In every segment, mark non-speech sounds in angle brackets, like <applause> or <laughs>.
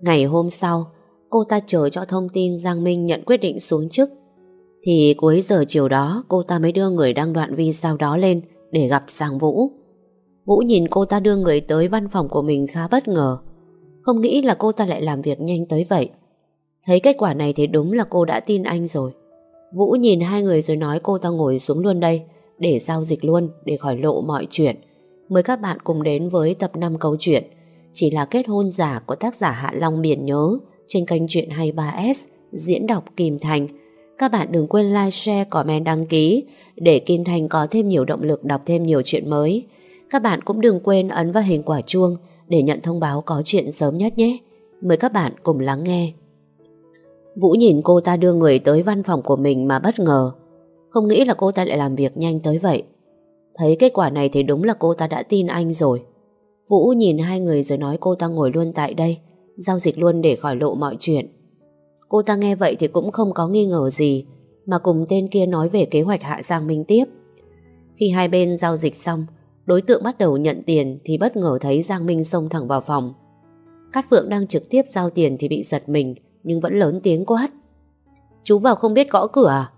Ngày hôm sau, cô ta chờ cho thông tin Giang Minh nhận quyết định xuống chức. Thì cuối giờ chiều đó cô ta mới đưa người đăng đoạn video đó lên để gặp Giang Vũ. Vũ nhìn cô ta đưa người tới văn phòng của mình khá bất ngờ. Không nghĩ là cô ta lại làm việc nhanh tới vậy. Thấy kết quả này thì đúng là cô đã tin anh rồi. Vũ nhìn hai người rồi nói cô ta ngồi xuống luôn đây để giao dịch luôn để khỏi lộ mọi chuyện. Mời các bạn cùng đến với tập 5 câu chuyện chỉ là kết hôn giả của tác giả Hạ Long Biển Nhớ trên kênh Chuyện 23S diễn đọc Kim Thành. Các bạn đừng quên like, share, comment, đăng ký để Kim Thành có thêm nhiều động lực đọc thêm nhiều chuyện mới. Các bạn cũng đừng quên ấn vào hình quả chuông để nhận thông báo có chuyện sớm nhất nhé. Mời các bạn cùng lắng nghe. Vũ nhìn cô ta đưa người tới văn phòng của mình mà bất ngờ. Không nghĩ là cô ta lại làm việc nhanh tới vậy. Thấy kết quả này thì đúng là cô ta đã tin anh rồi. Vũ nhìn hai người rồi nói cô ta ngồi luôn tại đây, giao dịch luôn để khỏi lộ mọi chuyện. Cô ta nghe vậy thì cũng không có nghi ngờ gì, mà cùng tên kia nói về kế hoạch hạ Giang Minh tiếp. Khi hai bên giao dịch xong, đối tượng bắt đầu nhận tiền thì bất ngờ thấy Giang Minh xông thẳng vào phòng. Cát Phượng đang trực tiếp giao tiền thì bị giật mình, nhưng vẫn lớn tiếng quát. Chú vào không biết gõ cửa à?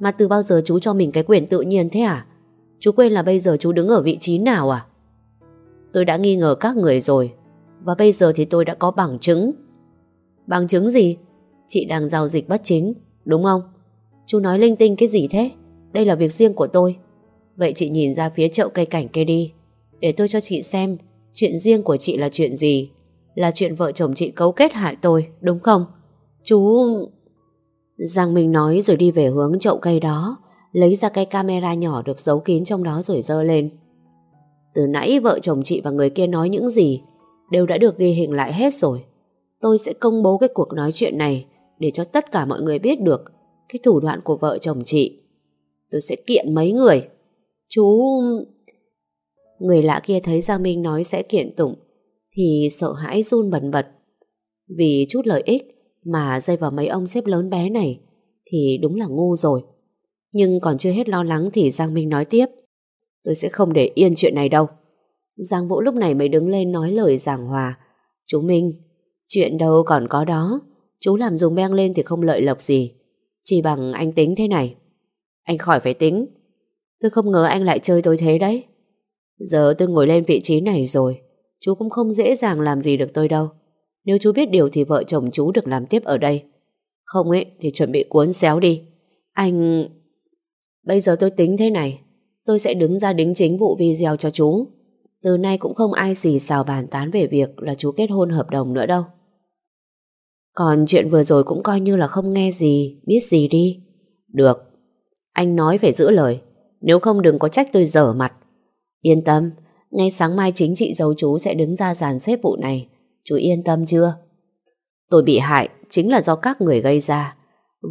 Mà từ bao giờ chú cho mình cái quyền tự nhiên thế à? Chú quên là bây giờ chú đứng ở vị trí nào à? Tôi đã nghi ngờ các người rồi Và bây giờ thì tôi đã có bằng chứng Bằng chứng gì? Chị đang giao dịch bất chính, Đúng không? Chú nói linh tinh cái gì thế? Đây là việc riêng của tôi Vậy chị nhìn ra phía chậu cây cảnh kia đi Để tôi cho chị xem Chuyện riêng của chị là chuyện gì Là chuyện vợ chồng chị cấu kết hại tôi, Đúng không? Chú... Giang Minh nói rồi đi về hướng chậu cây đó, Lấy ra cái camera nhỏ được giấu kín trong đó rồi dơ lên từ nãy vợ chồng chị và người kia nói những gì đều đã được ghi hình lại hết rồi. Tôi sẽ công bố cái cuộc nói chuyện này để cho tất cả mọi người biết được cái thủ đoạn của vợ chồng chị. Tôi sẽ kiện mấy người. Chú... Người lạ kia thấy Giang Minh nói sẽ kiện tụng thì sợ hãi run bần bật. Vì chút lợi ích mà dây vào mấy ông xếp lớn bé này thì đúng là ngu rồi. Nhưng còn chưa hết lo lắng thì Giang Minh nói tiếp. Tôi sẽ không để yên chuyện này đâu. Giang Vũ lúc này mới đứng lên nói lời giảng hòa. Chú Minh, chuyện đâu còn có đó. Chú làm dùng beng lên thì không lợi lộc gì. Chỉ bằng anh tính thế này. Anh khỏi phải tính. Tôi không ngờ anh lại chơi tôi thế đấy. Giờ tôi ngồi lên vị trí này rồi. Chú cũng không dễ dàng làm gì được tôi đâu. Nếu chú biết điều thì vợ chồng chú được làm tiếp ở đây. Không ấy thì chuẩn bị cuốn xéo đi. Anh... Bây giờ tôi tính thế này. Tôi sẽ đứng ra đính chính vụ video cho chú Từ nay cũng không ai xì xào bàn tán về việc Là chú kết hôn hợp đồng nữa đâu. Còn chuyện vừa rồi cũng coi như là không nghe gì, Biết gì đi. Được, Anh nói phải giữ lời. Nếu không đừng có trách tôi dở mặt. Yên tâm, Ngay sáng mai chính trị giấu chú sẽ đứng ra dàn xếp vụ này. Chú yên tâm chưa? Tôi bị hại Chính là do các người gây ra.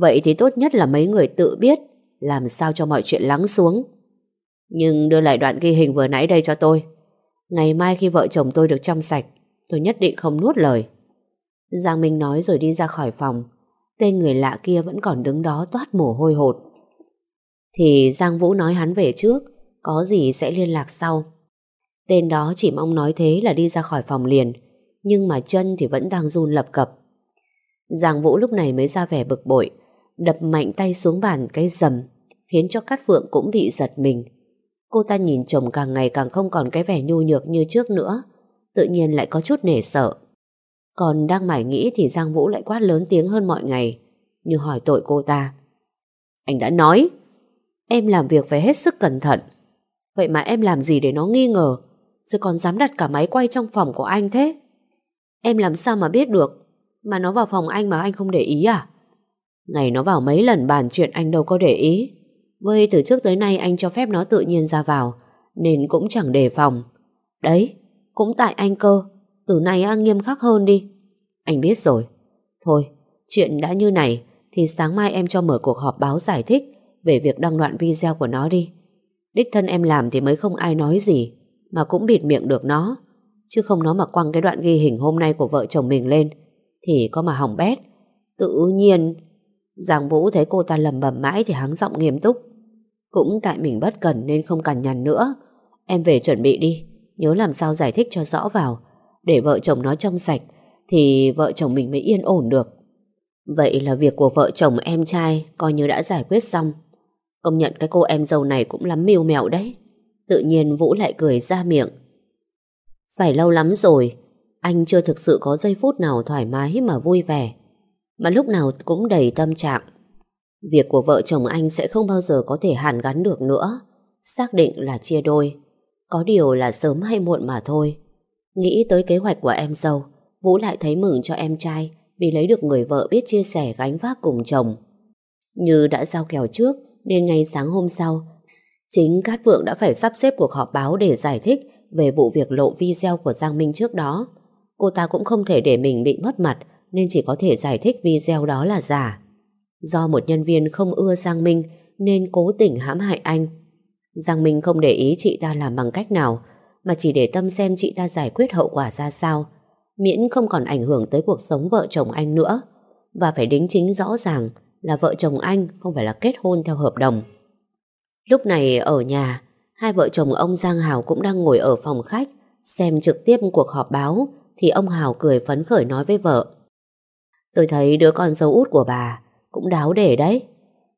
Vậy thì tốt nhất là mấy người tự biết Làm sao cho mọi chuyện lắng xuống nhưng đưa lại đoạn ghi hình vừa nãy đây cho tôi. Ngày mai khi vợ chồng tôi được trong sạch, tôi nhất định không nuốt lời. Giang Minh nói rồi đi ra khỏi phòng. Tên người lạ kia vẫn còn đứng đó toát mồ hôi hột. Thì Giang Vũ nói hắn về trước, có gì sẽ liên lạc sau. Tên đó chỉ mong nói thế là đi ra khỏi phòng liền, nhưng mà chân thì vẫn đang run lập cập. Giang Vũ lúc này mới ra vẻ bực bội, đập mạnh tay xuống bàn cái rầm, khiến cho Cát Phượng cũng bị giật mình. Cô ta nhìn chồng càng ngày càng không còn cái vẻ nhu nhược như trước nữa, Tự nhiên lại có chút nể sợ. Còn đang mải nghĩ thì Giang Vũ lại quát lớn tiếng hơn mọi ngày, Như hỏi tội cô ta. Anh đã nói, Em làm việc phải hết sức cẩn thận. Vậy mà em làm gì để nó nghi ngờ? Rồi còn dám đặt cả máy quay trong phòng của anh thế? Em làm sao mà biết được Mà nó vào phòng anh mà anh không để ý à? Ngày nó vào mấy lần bàn chuyện anh đâu có để ý với từ trước tới nay anh cho phép nó tự nhiên ra vào Nên cũng chẳng đề phòng. Đấy, cũng tại anh cơ. Từ nay anh nghiêm khắc hơn đi. Anh biết rồi. Thôi, chuyện đã như này Thì sáng mai em cho mở cuộc họp báo giải thích Về việc đăng đoạn video của nó đi. Đích thân em làm thì mới không ai nói gì Mà cũng bịt miệng được nó. Chứ không nó mà quăng cái đoạn ghi hình hôm nay của vợ chồng mình lên Thì có mà hỏng bét. Tự nhiên Giang Vũ thấy cô ta lầm bầm mãi Thì hắng giọng nghiêm túc cũng tại mình bất cần nên không cằn nhằn nữa Em về chuẩn bị đi Nhớ làm sao giải thích cho rõ vào Để vợ chồng nó trong sạch thì vợ chồng mình mới yên ổn được. Vậy là việc của vợ chồng em trai coi như đã giải quyết xong. Công nhận cái cô em dâu này cũng lắm mưu mẹo đấy. Tự nhiên Vũ lại cười ra miệng. Phải lâu lắm rồi, anh chưa thực sự có giây phút nào thoải mái mà vui vẻ. Mà lúc nào cũng đầy tâm trạng. Việc của vợ chồng anh sẽ không bao giờ có thể hàn gắn được nữa. Xác định là chia đôi. Có điều là sớm hay muộn mà thôi. Nghĩ tới kế hoạch của em dâu, Vũ lại thấy mừng cho em trai vì lấy được người vợ biết chia sẻ gánh vác cùng chồng. Như đã giao kèo trước, nên ngay sáng hôm sau, chính Cát Vượng đã phải sắp xếp cuộc họp báo để giải thích về vụ việc lộ video của Giang Minh trước đó. Cô ta cũng không thể để mình bị mất mặt nên chỉ có thể giải thích video đó là giả. Do một nhân viên không ưa Giang Minh nên cố tình hãm hại anh. Giang Minh không để ý chị ta làm bằng cách nào mà chỉ để tâm xem chị ta giải quyết hậu quả ra sao miễn không còn ảnh hưởng tới cuộc sống vợ chồng anh nữa và phải đính chính rõ ràng là vợ chồng anh không phải là kết hôn theo hợp đồng. Lúc này ở nhà, hai vợ chồng ông Giang Hào cũng đang ngồi ở phòng khách xem trực tiếp cuộc họp báo thì ông Hào cười phấn khởi nói với vợ Tôi thấy đứa con dâu út của bà cũng đáo để đấy.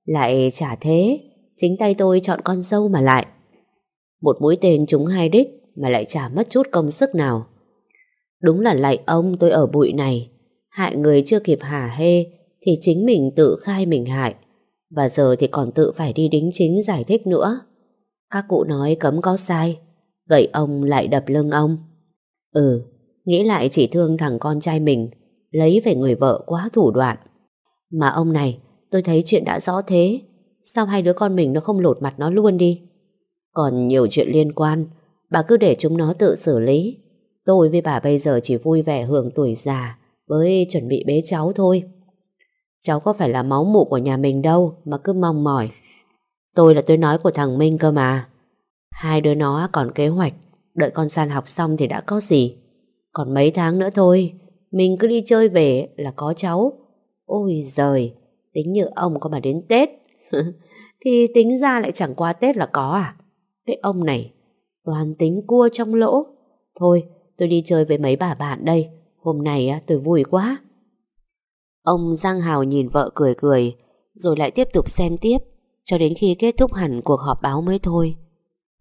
Lại chả thế, chính tay tôi chọn con dâu mà lại. Một mũi tên trúng hai đích mà lại chả mất chút công sức nào. Đúng là lạy ông tôi ở bụi này, hại người chưa kịp hả hê thì chính mình tự khai mình hại. Và giờ thì còn tự phải đi đính chính giải thích nữa. Các cụ nói cấm có sai, gậy ông lại đập lưng ông. Ừ, nghĩ lại chỉ thương thằng con trai mình, lấy về người vợ quá thủ đoạn. Mà ông này, tôi thấy chuyện đã rõ thế, sao hai đứa con mình nó không lột mặt nó luôn đi? Còn nhiều chuyện liên quan, bà cứ để chúng nó tự xử lý. Tôi với bà bây giờ chỉ vui vẻ hưởng tuổi già với chuẩn bị bế cháu thôi. Cháu có phải là máu mụ của nhà mình đâu mà cứ mong mỏi. Tôi là tôi nói của thằng Minh cơ mà. Hai đứa nó còn kế hoạch, đợi con san học xong thì đã có gì. Còn mấy tháng nữa thôi, mình cứ đi chơi về là có cháu. Ôi giời, tính như ông có mà đến Tết. <laughs> thì tính ra lại chẳng qua Tết là có à. Cái ông này, toàn tính cua trong lỗ. Thôi, tôi đi chơi với mấy bà bạn đây. Hôm nay tôi vui quá. Ông Giang Hào nhìn vợ cười cười, rồi lại tiếp tục xem tiếp, cho đến khi kết thúc hẳn cuộc họp báo mới thôi.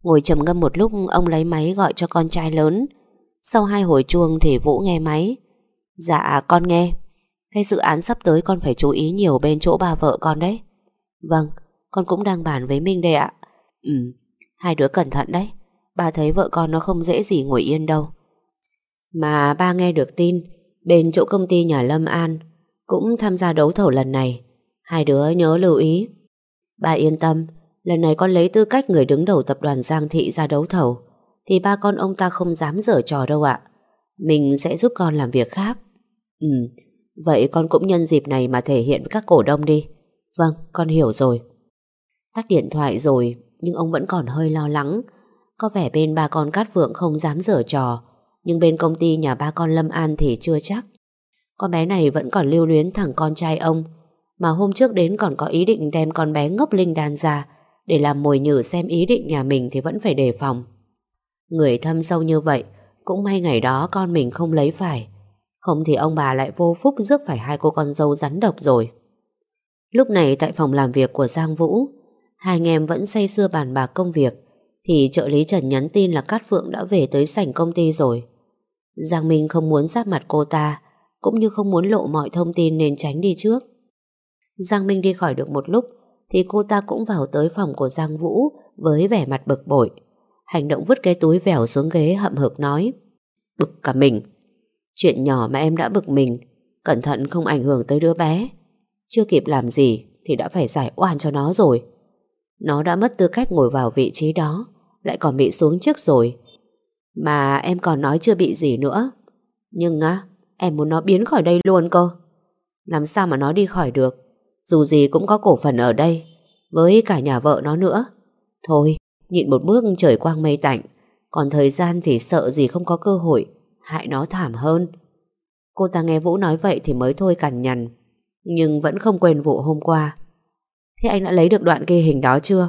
Ngồi trầm ngâm một lúc, ông lấy máy gọi cho con trai lớn. Sau hai hồi chuông thì Vũ nghe máy. Dạ, con nghe. Cái dự án sắp tới con phải chú ý nhiều bên chỗ bà vợ con đấy. Vâng, con cũng đang bàn với Minh đây ạ. Ừ, hai đứa cẩn thận đấy. Bà thấy vợ con nó không dễ gì ngồi yên đâu. Mà ba nghe được tin bên chỗ công ty nhà Lâm An cũng tham gia đấu thầu lần này. Hai đứa nhớ lưu ý. Ba yên tâm, lần này con lấy tư cách người đứng đầu tập đoàn Giang Thị ra đấu thầu thì ba con ông ta không dám dở trò đâu ạ. Mình sẽ giúp con làm việc khác. Ừ, vậy con cũng nhân dịp này mà thể hiện với các cổ đông đi. Vâng, con hiểu rồi. Tắt điện thoại rồi, nhưng ông vẫn còn hơi lo lắng. Có vẻ bên ba con Cát Vượng không dám dở trò, nhưng bên công ty nhà ba con Lâm An thì chưa chắc. Con bé này vẫn còn lưu luyến thằng con trai ông, mà hôm trước đến còn có ý định đem con bé ngốc linh đan ra để làm mồi nhử xem ý định nhà mình thì vẫn phải đề phòng. Người thâm sâu như vậy, cũng may ngày đó con mình không lấy phải. Không thì ông bà lại vô phúc rước phải hai cô con dâu rắn độc rồi. Lúc này tại phòng làm việc của Giang Vũ, hai anh em vẫn say sưa bàn bạc công việc, thì trợ lý Trần nhắn tin là Cát Phượng đã về tới sảnh công ty rồi. Giang Minh không muốn giáp mặt cô ta, cũng như không muốn lộ mọi thông tin nên tránh đi trước. Giang Minh đi khỏi được một lúc, thì cô ta cũng vào tới phòng của Giang Vũ với vẻ mặt bực bội. Hành động vứt cái túi vẻo xuống ghế hậm hực nói Bực cả mình Chuyện nhỏ mà em đã bực mình, Cẩn thận không ảnh hưởng tới đứa bé. Chưa kịp làm gì Thì đã phải giải oan cho nó rồi. Nó đã mất tư cách ngồi vào vị trí đó, Lại còn bị xuống trước rồi. Mà em còn nói chưa bị gì nữa. Nhưng á, Em muốn nó biến khỏi đây luôn cơ. Làm sao mà nó đi khỏi được? Dù gì cũng có cổ phần ở đây, Với cả nhà vợ nó nữa. Thôi, nhịn một bước trời quang mây tạnh, Còn thời gian thì sợ gì không có cơ hội. Hại nó thảm hơn. Cô ta nghe Vũ nói vậy thì mới thôi cằn nhằn, Nhưng vẫn không quên vụ hôm qua. Thế anh đã lấy được đoạn ghi hình đó chưa?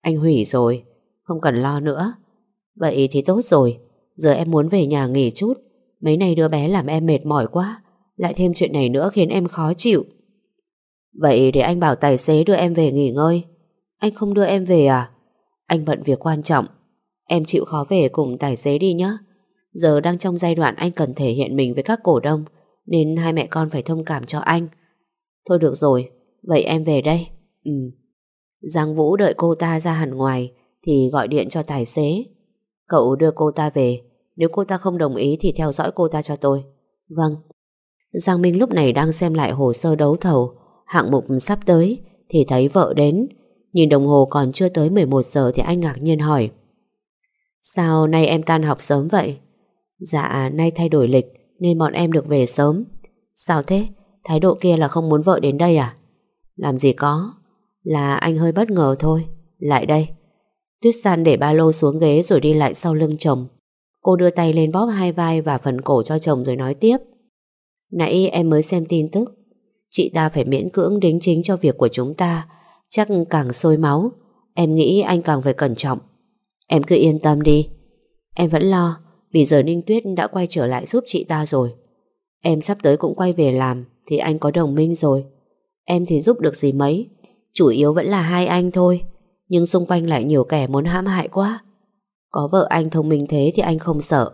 Anh hủy rồi, Không cần lo nữa. Vậy thì tốt rồi, Giờ em muốn về nhà nghỉ chút. Mấy nay đứa bé làm em mệt mỏi quá, Lại thêm chuyện này nữa khiến em khó chịu. Vậy để anh bảo tài xế đưa em về nghỉ ngơi. Anh không đưa em về à? Anh bận việc quan trọng, Em chịu khó về cùng tài xế đi nhé Giờ đang trong giai đoạn anh cần thể hiện mình với các cổ đông, Nên hai mẹ con phải thông cảm cho anh. Thôi được rồi, Vậy em về đây. Ừ. Giang Vũ đợi cô ta ra hẳn ngoài, Thì gọi điện cho tài xế. Cậu đưa cô ta về, Nếu cô ta không đồng ý thì theo dõi cô ta cho tôi. Vâng. Giang Minh lúc này đang xem lại hồ sơ đấu thầu. Hạng mục sắp tới, Thì thấy vợ đến. Nhìn đồng hồ còn chưa tới 11 giờ Thì anh ngạc nhiên hỏi. Sao nay em tan học sớm vậy? Dạ nay thay đổi lịch, Nên bọn em được về sớm. Sao thế? Thái độ kia là không muốn vợ đến đây à? Làm gì có. Là anh hơi bất ngờ thôi. Lại đây. Tuyết San để ba lô xuống ghế rồi đi lại sau lưng chồng. Cô đưa tay lên bóp hai vai và phần cổ cho chồng rồi nói tiếp. Nãy em mới xem tin tức. Chị ta phải miễn cưỡng đính chính cho việc của chúng ta. Chắc càng sôi máu. Em nghĩ anh càng phải cẩn trọng. Em cứ yên tâm đi. Em vẫn lo. Vì giờ Ninh Tuyết đã quay trở lại giúp chị ta rồi. Em sắp tới cũng quay về làm, Thì anh có đồng minh rồi. Em thì giúp được gì mấy, Chủ yếu vẫn là hai anh thôi. Nhưng xung quanh lại nhiều kẻ muốn hãm hại quá. Có vợ anh thông minh thế Thì anh không sợ.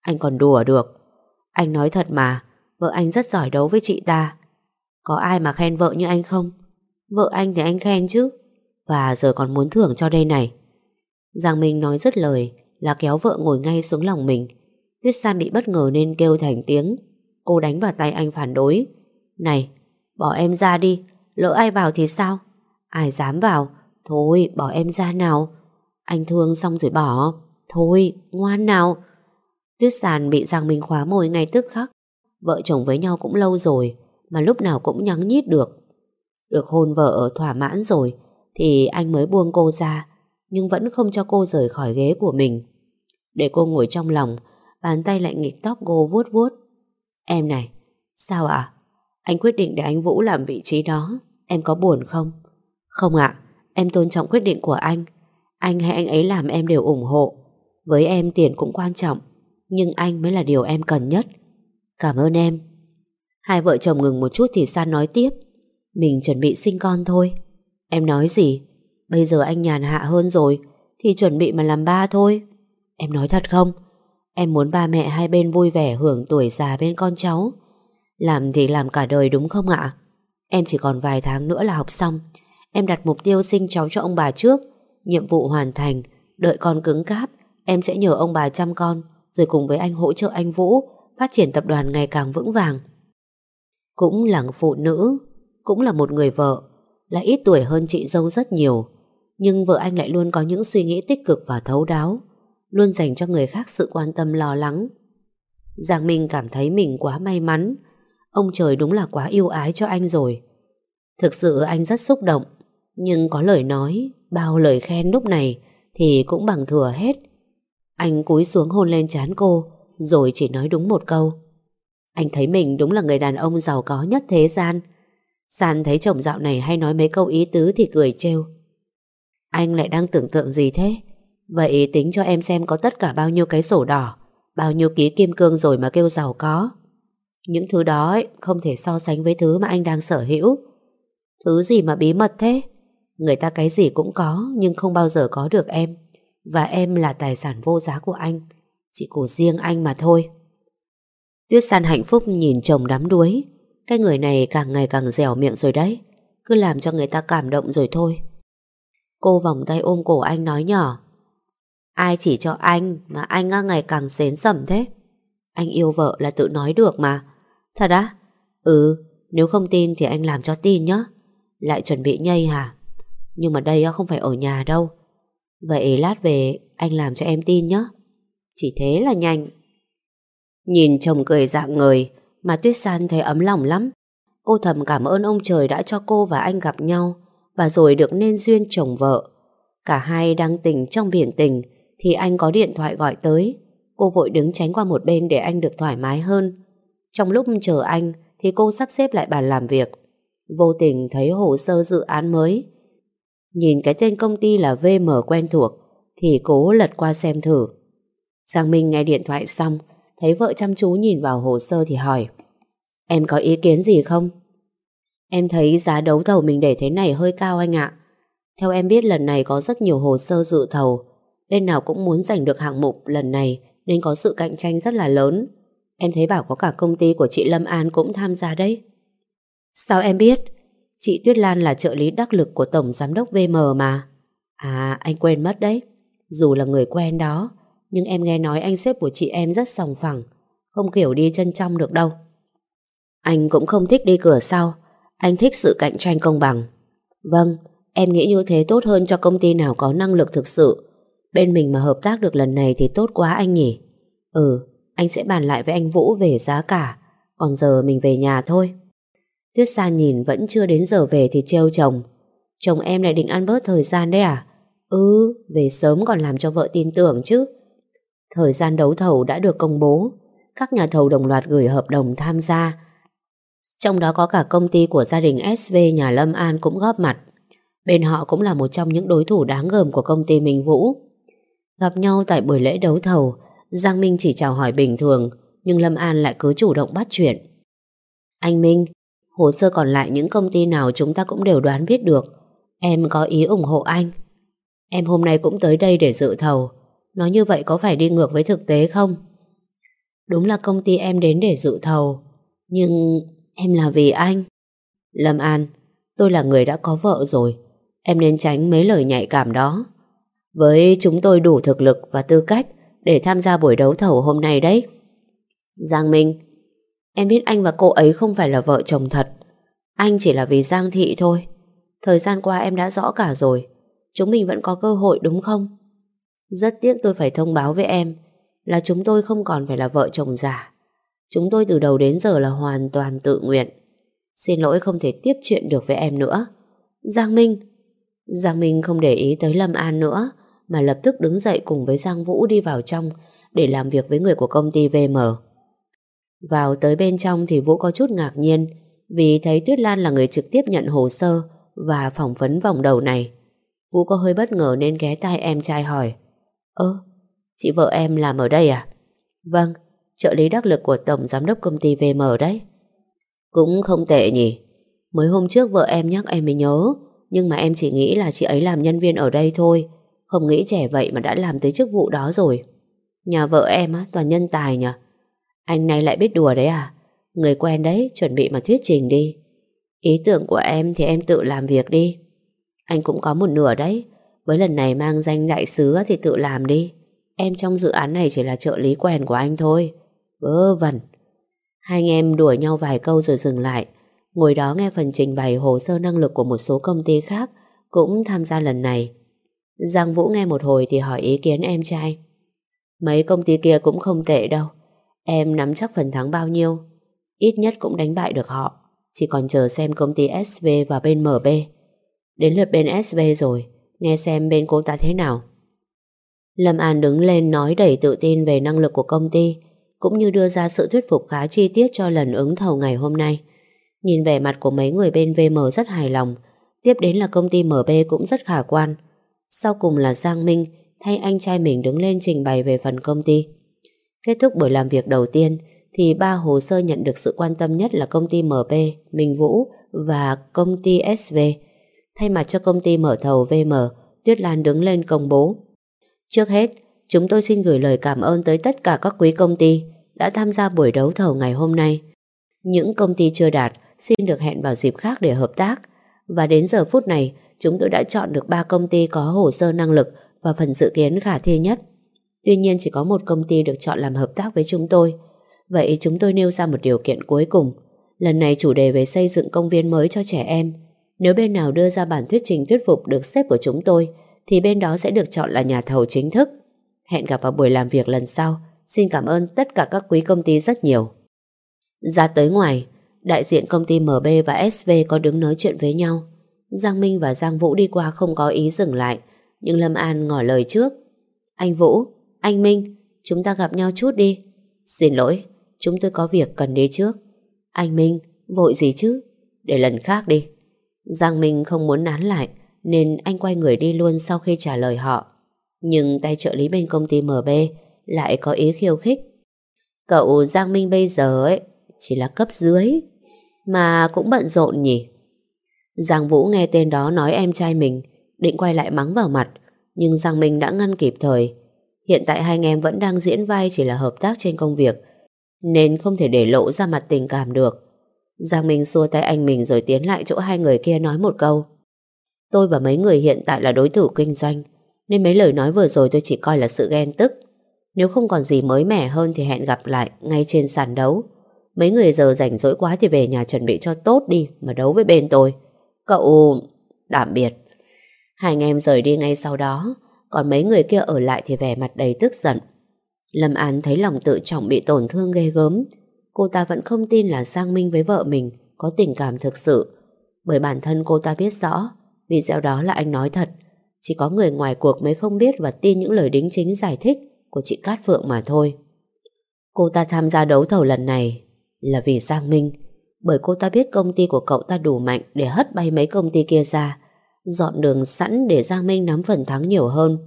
Anh còn đùa được. Anh nói thật mà, Vợ anh rất giỏi đấu với chị ta. Có ai mà khen vợ như anh không? Vợ anh thì anh khen chứ. Và giờ còn muốn thưởng cho đây này. Giang Minh nói dứt lời là kéo vợ ngồi ngay xuống lòng mình. Tuyết San bị bất ngờ nên kêu thành tiếng. Cô đánh vào tay anh phản đối. Này, bỏ em ra đi, Lỡ ai vào thì sao? Ai dám vào? Thôi, bỏ em ra nào. Anh thương xong rồi bỏ. Thôi, ngoan nào. Tuyết San bị Giang Minh khóa môi ngay tức khắc. Vợ chồng với nhau cũng lâu rồi, Mà lúc nào cũng nhắng nhít được. Được hôn vợ thỏa mãn rồi, Thì anh mới buông cô ra, Nhưng vẫn không cho cô rời khỏi ghế của mình. Để cô ngồi trong lòng, Bàn tay lại nghịch tóc cô vuốt vuốt. Em này, Sao ạ? Anh quyết định để anh Vũ làm vị trí đó, Em có buồn không? Không ạ, Em tôn trọng quyết định của anh. Anh hay anh ấy làm em đều ủng hộ. Với em tiền cũng quan trọng, Nhưng anh mới là điều em cần nhất. Cảm ơn em. Hai vợ chồng ngừng một chút thì San nói tiếp. Mình chuẩn bị sinh con thôi. Em nói gì? Bây giờ anh nhàn hạ hơn rồi, Thì chuẩn bị mà làm ba thôi. Em nói thật không? Em muốn ba mẹ hai bên vui vẻ hưởng tuổi già bên con cháu. Làm thì làm cả đời đúng không ạ? Em chỉ còn vài tháng nữa là học xong. Em đặt mục tiêu sinh cháu cho ông bà trước. Nhiệm vụ hoàn thành, Đợi con cứng cáp, Em sẽ nhờ ông bà chăm con, Rồi cùng với anh hỗ trợ anh Vũ, Phát triển tập đoàn ngày càng vững vàng. Cũng là phụ nữ, Cũng là một người vợ, Là ít tuổi hơn chị dâu rất nhiều. Nhưng vợ anh lại luôn có những suy nghĩ tích cực và thấu đáo. Luôn dành cho người khác sự quan tâm lo lắng. Giang Minh cảm thấy mình quá may mắn. Ông trời đúng là quá yêu ái cho anh rồi. Thực sự anh rất xúc động, Nhưng có lời nói, Bao lời khen lúc này Thì cũng bằng thừa hết. Anh cúi xuống hôn lên trán cô, Rồi chỉ nói đúng một câu. Anh thấy mình đúng là người đàn ông giàu có nhất thế gian. San thấy chồng dạo này hay nói mấy câu ý tứ thì cười trêu. Anh lại đang tưởng tượng gì thế? Vậy tính cho em xem có tất cả bao nhiêu cái sổ đỏ Bao nhiêu ký kim cương rồi mà kêu giàu có. Những thứ đó ấy, không thể so sánh với thứ mà anh đang sở hữu. Thứ gì mà bí mật thế? Người ta cái gì cũng có Nhưng không bao giờ có được em. Và em là tài sản vô giá của anh Chỉ của riêng anh mà thôi. Tuyết San hạnh phúc nhìn chồng đắm đuối. Cái người này càng ngày càng dẻo miệng rồi đấy Cứ làm cho người ta cảm động rồi thôi. Cô vòng tay ôm cổ anh nói nhỏ Ai chỉ cho anh Mà anh ngày càng xến sẩm thế. Anh yêu vợ là tự nói được mà. Thật á? Ừ Nếu không tin thì anh làm cho tin nhé Lại chuẩn bị nhây hả? Nhưng mà đây không phải ở nhà đâu. Vậy lát về anh làm cho em tin nhé Chỉ thế là nhanh. Nhìn chồng cười dạng người, Mà Tuyết San thấy ấm lòng lắm. Cô thầm cảm ơn ông trời đã cho cô và anh gặp nhau Và rồi được nên duyên chồng vợ. Cả hai đang tình trong biển tình thì anh có điện thoại gọi tới Cô vội đứng tránh qua một bên để anh được thoải mái hơn Trong lúc chờ anh Thì cô sắp xếp lại bàn làm việc Vô tình thấy hồ sơ dự án mới Nhìn cái tên công ty là VM quen thuộc Thì cố lật qua xem thử Giang Minh nghe điện thoại xong, Thấy vợ chăm chú nhìn vào hồ sơ thì hỏi, Em có ý kiến gì không? Em thấy giá đấu thầu mình để thế này hơi cao anh ạ. Theo em biết lần này có rất nhiều hồ sơ dự thầu. Bên nào cũng muốn giành được hạng mục lần này nên có sự cạnh tranh rất là lớn. Em thấy bảo có cả công ty của chị Lâm An cũng tham gia đấy. Sao em biết? Chị Tuyết Lan là trợ lý đắc lực của Tổng Giám đốc VM mà. À, anh quên mất đấy. Dù là người quen đó, nhưng em nghe nói anh sếp của chị em rất sòng phẳng, không kiểu đi chân trong được đâu. Anh cũng không thích đi cửa sau, anh thích sự cạnh tranh công bằng. Vâng, em nghĩ như thế tốt hơn cho công ty nào có năng lực thực sự. Bên mình mà hợp tác được lần này thì tốt quá anh nhỉ. Ừ, anh sẽ bàn lại với anh Vũ về giá cả, còn giờ mình về nhà thôi. Tuyết Sa nhìn vẫn chưa đến giờ về thì trêu chồng. Chồng em lại định ăn bớt thời gian đấy à? Ừ, về sớm còn làm cho vợ tin tưởng chứ. Thời gian đấu thầu đã được công bố. Các nhà thầu đồng loạt gửi hợp đồng tham gia. Trong đó có cả công ty của gia đình SV nhà Lâm An cũng góp mặt. Bên họ cũng là một trong những đối thủ đáng gờm của công ty Minh Vũ. Gặp nhau tại buổi lễ đấu thầu, Giang Minh chỉ chào hỏi bình thường, nhưng Lâm An lại cứ chủ động bắt chuyện. Anh Minh, hồ sơ còn lại những công ty nào chúng ta cũng đều đoán biết được. Em có ý ủng hộ anh. Em hôm nay cũng tới đây để dự thầu. Nói như vậy có phải đi ngược với thực tế không? Đúng là công ty em đến để dự thầu. Nhưng em là vì anh. Lâm An, tôi là người đã có vợ rồi. Em nên tránh mấy lời nhạy cảm đó. Với chúng tôi đủ thực lực và tư cách để tham gia buổi đấu thầu hôm nay đấy. Giang Minh, em biết anh và cô ấy không phải là vợ chồng thật. Anh chỉ là vì Giang Thị thôi. Thời gian qua em đã rõ cả rồi. Chúng mình vẫn có cơ hội đúng không? Rất tiếc tôi phải thông báo với em là chúng tôi không còn phải là vợ chồng giả. Chúng tôi từ đầu đến giờ là hoàn toàn tự nguyện. Xin lỗi không thể tiếp chuyện được với em nữa. Giang Minh Giang Minh không để ý tới Lâm An nữa mà lập tức đứng dậy cùng với Giang Vũ đi vào trong để làm việc với người của công ty VM. Vào tới bên trong thì Vũ có chút ngạc nhiên vì thấy Tuyết Lan là người trực tiếp nhận hồ sơ và phỏng vấn vòng đầu này. Vũ có hơi bất ngờ nên ghé tai em trai hỏi Ơ, chị vợ em làm ở đây à? Vâng, trợ lý đắc lực của Tổng Giám đốc công ty VM đấy. Cũng không tệ nhỉ. Mới hôm trước vợ em nhắc em mới nhớ nhưng mà em chỉ nghĩ là chị ấy làm nhân viên ở đây thôi không nghĩ trẻ vậy mà đã làm tới chức vụ đó rồi. Nhà vợ em á, toàn nhân tài nhỉ Anh này lại biết đùa đấy à? Người quen đấy, chuẩn bị mà thuyết trình đi. Ý tưởng của em thì em tự làm việc đi. Anh cũng có một nửa đấy. Với lần này mang danh đại sứ thì tự làm đi. Em trong dự án này chỉ là trợ lý quen của anh thôi. Vớ vẩn. Hai anh em đùa nhau vài câu rồi dừng lại. Ngồi đó nghe phần trình bày hồ sơ năng lực của một số công ty khác cũng tham gia lần này. Giang Vũ nghe một hồi thì hỏi ý kiến em trai. Mấy công ty kia cũng không tệ đâu. Em nắm chắc phần thắng bao nhiêu. Ít nhất cũng đánh bại được họ. Chỉ còn chờ xem công ty SV và bên MB. Đến lượt bên SV rồi. Nghe xem bên cô ta thế nào. Lâm An đứng lên nói đầy tự tin về năng lực của công ty, cũng như đưa ra sự thuyết phục khá chi tiết cho lần ứng thầu ngày hôm nay. Nhìn vẻ mặt của mấy người bên VM rất hài lòng Tiếp đến là công ty MB cũng rất khả quan sau cùng là Giang Minh Thay anh trai mình đứng lên trình bày về phần công ty Kết thúc buổi làm việc đầu tiên Thì ba hồ sơ nhận được sự quan tâm nhất là công ty MB, Minh Vũ Và công ty SV Thay mặt cho công ty mở thầu VM Tuyết Lan đứng lên công bố Trước hết Chúng tôi xin gửi lời cảm ơn tới tất cả các quý công ty đã tham gia buổi đấu thầu ngày hôm nay. Những công ty chưa đạt xin được hẹn vào dịp khác để hợp tác. Và đến giờ phút này, chúng tôi đã chọn được 3 công ty có hồ sơ năng lực và phần dự kiến khả thi nhất. Tuy nhiên chỉ có một công ty được chọn làm hợp tác với chúng tôi. Vậy chúng tôi nêu ra một điều kiện cuối cùng. Lần này chủ đề về xây dựng công viên mới cho trẻ em. Nếu bên nào đưa ra bản thuyết trình thuyết phục được xếp của chúng tôi, thì bên đó sẽ được chọn là nhà thầu chính thức. Hẹn gặp vào buổi làm việc lần sau. Xin cảm ơn tất cả các quý công ty rất nhiều. Ra tới ngoài, Đại diện công ty MB và SV có đứng nói chuyện với nhau. Giang Minh và Giang Vũ đi qua không có ý dừng lại, nhưng Lâm An ngỏ lời trước. Anh Vũ, anh Minh, chúng ta gặp nhau chút đi. Xin lỗi, chúng tôi có việc cần đi trước. Anh Minh, vội gì chứ? Để lần khác đi. Giang Minh không muốn nán lại, nên anh quay người đi luôn sau khi trả lời họ. Nhưng tay trợ lý bên công ty MB lại có ý khiêu khích. Cậu Giang Minh bây giờ ấy chỉ là cấp dưới, mà cũng bận rộn nhỉ. Giang Vũ nghe tên đó nói em trai mình, định quay lại mắng vào mặt, nhưng Giang Minh đã ngăn kịp thời. Hiện tại hai anh em vẫn đang diễn vai chỉ là hợp tác trên công việc, nên không thể để lộ ra mặt tình cảm được. Giang Minh xua tay anh mình rồi tiến lại chỗ hai người kia nói một câu. Tôi và mấy người hiện tại là đối thủ kinh doanh, nên mấy lời nói vừa rồi tôi chỉ coi là sự ghen tức. Nếu không còn gì mới mẻ hơn thì hẹn gặp lại ngay trên sàn đấu. Mấy người giờ rảnh rỗi quá thì về nhà chuẩn bị cho tốt đi mà đấu với bên tôi. Cậu... tạm biệt. Hai anh em rời đi ngay sau đó, còn mấy người kia ở lại thì vẻ mặt đầy tức giận. Lâm An thấy lòng tự trọng bị tổn thương ghê gớm. Cô ta vẫn không tin là Giang Minh với vợ mình có tình cảm thực sự. Bởi bản thân cô ta biết rõ video đó là anh nói thật. Chỉ có người ngoài cuộc mới không biết và tin những lời đính chính giải thích của chị Cát Phượng mà thôi. Cô ta tham gia đấu thầu lần này là vì Giang Minh bởi cô ta biết công ty của cậu ta đủ mạnh để hất bay mấy công ty kia ra dọn đường sẵn để Giang Minh nắm phần thắng nhiều hơn.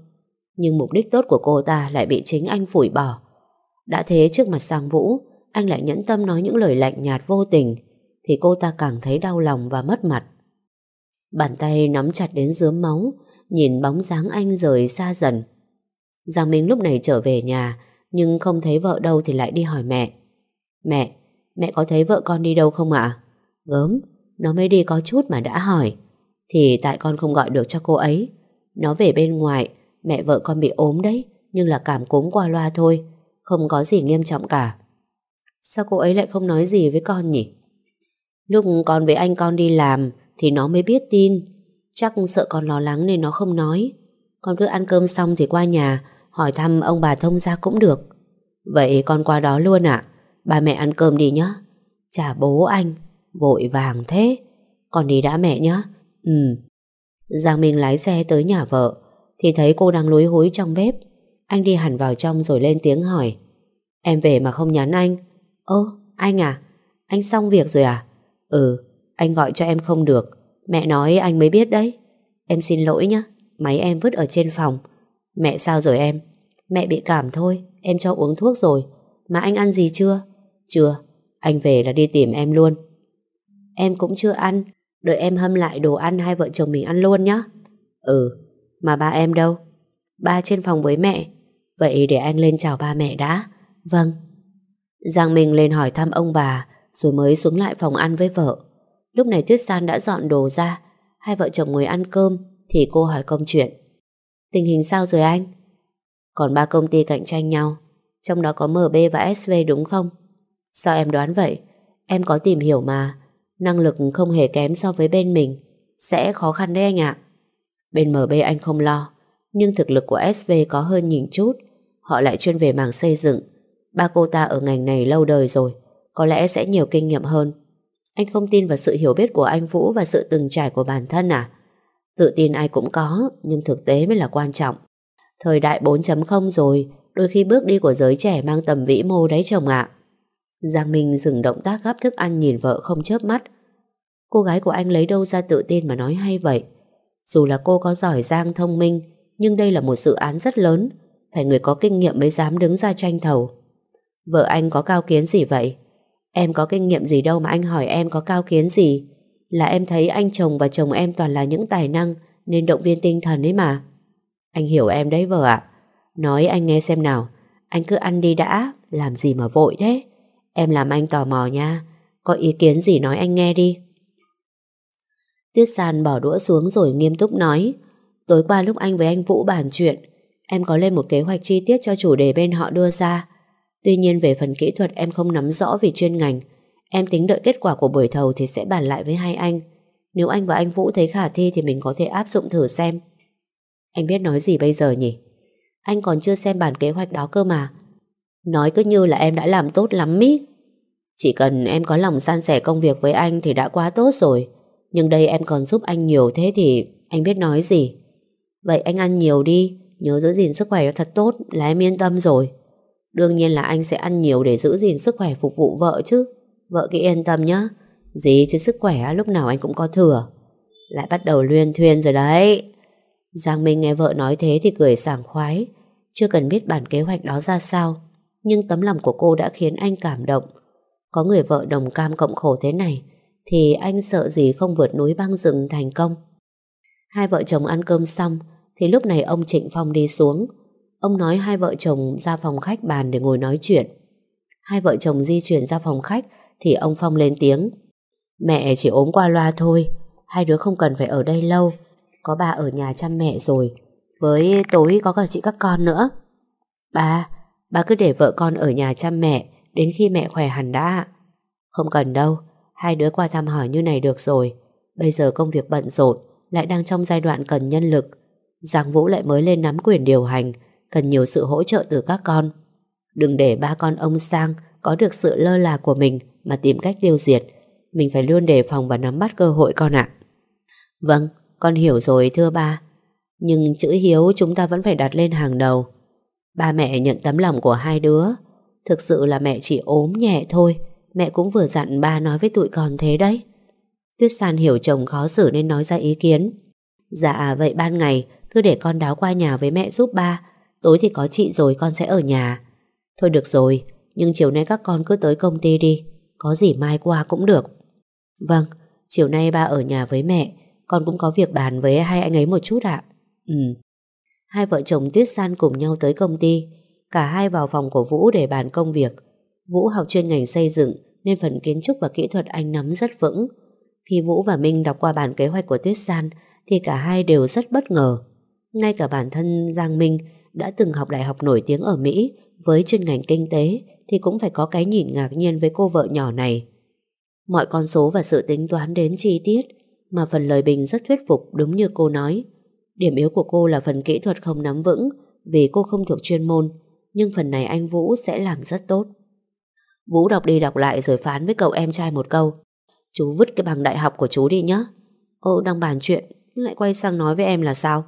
Nhưng mục đích tốt của cô ta lại bị chính anh phủi bỏ. Đã thế trước mặt Giang Vũ, anh lại nhẫn tâm nói những lời lạnh nhạt vô tình, thì cô ta càng thấy đau lòng và mất mặt. Bàn tay nắm chặt đến dướm máu, nhìn bóng dáng anh rời xa dần. Giang Minh lúc này trở về nhà, nhưng không thấy vợ đâu thì lại đi hỏi mẹ. Mẹ, mẹ có thấy vợ con đi đâu không ạ? Gớm, nó mới đi có chút mà đã hỏi. Thì tại con không gọi được cho cô ấy. Nó về bên ngoài Mẹ vợ con bị ốm đấy Nhưng là cảm cúm qua loa thôi Không có gì nghiêm trọng cả. Sao cô ấy lại không nói gì với con nhỉ? Lúc con với anh con đi làm Thì nó mới biết tin. Chắc sợ con lo lắng nên nó không nói. Con cứ ăn cơm xong thì qua nhà Hỏi thăm ông bà thông gia cũng được. Vậy con qua đó luôn ạ. Ba mẹ ăn cơm đi nhá, Chả bố anh Vội vàng thế Con đi đã mẹ nhá. Ừ. Giang Minh lái xe tới nhà vợ thì thấy cô đang lúi húi trong bếp. Anh đi hẳn vào trong rồi lên tiếng hỏi. Em về mà không nhắn anh. Ơ, anh à? Anh xong việc rồi à? Ừ, anh gọi cho em không được. Mẹ nói anh mới biết đấy. Em xin lỗi nhá. Máy em vứt ở trên phòng. Mẹ sao rồi em? Mẹ bị cảm thôi. Em cho uống thuốc rồi. Mà anh ăn gì chưa? Chưa. Anh về là đi tìm em luôn. Em cũng chưa ăn. Đợi em hâm lại đồ ăn hai vợ chồng mình ăn luôn nhé. Ừ, mà ba em đâu? Ba trên phòng với mẹ. Vậy để anh lên chào ba mẹ đã. Vâng. Giang Minh lên hỏi thăm ông bà rồi mới xuống lại phòng ăn với vợ. Lúc này Tuyết San đã dọn đồ ra. Hai vợ chồng ngồi ăn cơm thì cô hỏi công chuyện. Tình hình sao rồi anh? Còn ba công ty cạnh tranh nhau trong đó có MB và SV đúng không? Sao em đoán vậy? Em có tìm hiểu mà. Năng lực không hề kém so với bên mình. Sẽ khó khăn đấy anh ạ. Bên MB anh không lo, Nhưng thực lực của SV có hơn nhìn chút. Họ lại chuyên về mảng xây dựng. Ba cô ta ở ngành này lâu đời rồi, Có lẽ sẽ nhiều kinh nghiệm hơn. Anh không tin vào sự hiểu biết của anh Vũ Và sự từng trải của bản thân à? Tự tin ai cũng có, Nhưng thực tế mới là quan trọng. Thời đại 4.0 rồi, Đôi khi bước đi của giới trẻ mang tầm vĩ mô đấy chồng ạ. Giang Minh dừng động tác gắp thức ăn nhìn vợ không chớp mắt. Cô gái của anh lấy đâu ra tự tin mà nói hay vậy? Dù là cô có giỏi giang thông minh, nhưng đây là một dự án rất lớn, phải người có kinh nghiệm mới dám đứng ra tranh thầu. Vợ anh có cao kiến gì vậy? Em có kinh nghiệm gì đâu mà anh hỏi em có cao kiến gì? Là em thấy anh chồng và chồng em toàn là những tài năng nên động viên tinh thần ấy mà. Anh hiểu em đấy vợ ạ. Nói anh nghe xem nào. Anh cứ ăn đi đã, làm gì mà vội thế? Em làm anh tò mò nha. Có ý kiến gì nói anh nghe đi. Tuyết San bỏ đũa xuống rồi nghiêm túc nói, Tối qua lúc anh với anh Vũ bàn chuyện, Em có lên một kế hoạch chi tiết cho chủ đề bên họ đưa ra. Tuy nhiên về phần kỹ thuật em không nắm rõ vì chuyên ngành. Em tính đợi kết quả của buổi thầu thì sẽ bàn lại với hai anh. Nếu anh và anh Vũ thấy khả thi thì mình có thể áp dụng thử xem. Anh biết nói gì bây giờ nhỉ? Anh còn chưa xem bản kế hoạch đó cơ mà. Nói cứ như là em đã làm tốt lắm ý. Chỉ cần em có lòng san sẻ công việc với anh thì đã quá tốt rồi. Nhưng đây em còn giúp anh nhiều thế thì anh biết nói gì. Vậy anh ăn nhiều đi, nhớ giữ gìn sức khỏe thật tốt là em yên tâm rồi. Đương nhiên là anh sẽ ăn nhiều để giữ gìn sức khỏe phục vụ vợ chứ. Vợ cứ yên tâm nhá. Gì chứ sức khỏe lúc nào anh cũng có thừa. Lại bắt đầu luyên thuyên rồi đấy. Giang Minh nghe vợ nói thế thì cười sảng khoái. Chưa cần biết bản kế hoạch đó ra sao nhưng tấm lòng của cô đã khiến anh cảm động. Có người vợ đồng cam cộng khổ thế này thì anh sợ gì không vượt núi băng rừng thành công. Hai vợ chồng ăn cơm xong thì lúc này ông Trịnh Phong đi xuống. Ông nói hai vợ chồng ra phòng khách bàn để ngồi nói chuyện. Hai vợ chồng di chuyển ra phòng khách thì ông Phong lên tiếng. Mẹ chỉ ốm qua loa thôi, hai đứa không cần phải ở đây lâu. Có bà ở nhà chăm mẹ rồi, với tối có cả chị các con nữa. Ba, bà cứ để vợ con ở nhà chăm mẹ đến khi mẹ khỏe hẳn đã. Không cần đâu, hai đứa qua thăm hỏi như này được rồi. Bây giờ công việc bận rộn, lại đang trong giai đoạn cần nhân lực. Giang Vũ lại mới lên nắm quyền điều hành, cần nhiều sự hỗ trợ từ các con. Đừng để ba con ông sang có được sự lơ là của mình mà tìm cách tiêu diệt. Mình phải luôn đề phòng và nắm bắt cơ hội con ạ. Vâng, con hiểu rồi thưa ba. Nhưng chữ hiếu chúng ta vẫn phải đặt lên hàng đầu. Ba mẹ nhận tấm lòng của hai đứa. Thực sự là mẹ chỉ ốm nhẹ thôi. Mẹ cũng vừa dặn ba nói với tụi con thế đấy. Tuyết San hiểu chồng khó xử nên nói ra ý kiến. Dạ vậy ban ngày cứ để con đáo qua nhà với mẹ giúp ba. Tối thì có chị rồi con sẽ ở nhà. Thôi được rồi, nhưng chiều nay các con cứ tới công ty đi. Có gì mai qua cũng được. Vâng, chiều nay ba ở nhà với mẹ. Con cũng có việc bàn với hai anh ấy một chút ạ. Ừ. Hai vợ chồng Tuyết San cùng nhau tới công ty. Cả hai vào phòng của Vũ để bàn công việc. Vũ học chuyên ngành xây dựng, nên phần kiến trúc và kỹ thuật anh nắm rất vững. Khi Vũ và Minh đọc qua bản kế hoạch của Tuyết San, thì cả hai đều rất bất ngờ. Ngay cả bản thân Giang Minh đã từng học đại học nổi tiếng ở Mỹ với chuyên ngành kinh tế, thì cũng phải có cái nhìn ngạc nhiên với cô vợ nhỏ này. Mọi con số và sự tính toán đến chi tiết, mà phần lời bình rất thuyết phục, đúng như cô nói. Điểm yếu của cô là phần kỹ thuật không nắm vững, vì cô không thuộc chuyên môn, nhưng phần này anh Vũ sẽ làm rất tốt. Vũ đọc đi đọc lại rồi phán với cậu em trai một câu. Chú vứt cái bằng đại học của chú đi nhé Ô, đang bàn chuyện, Lại quay sang nói với em là sao?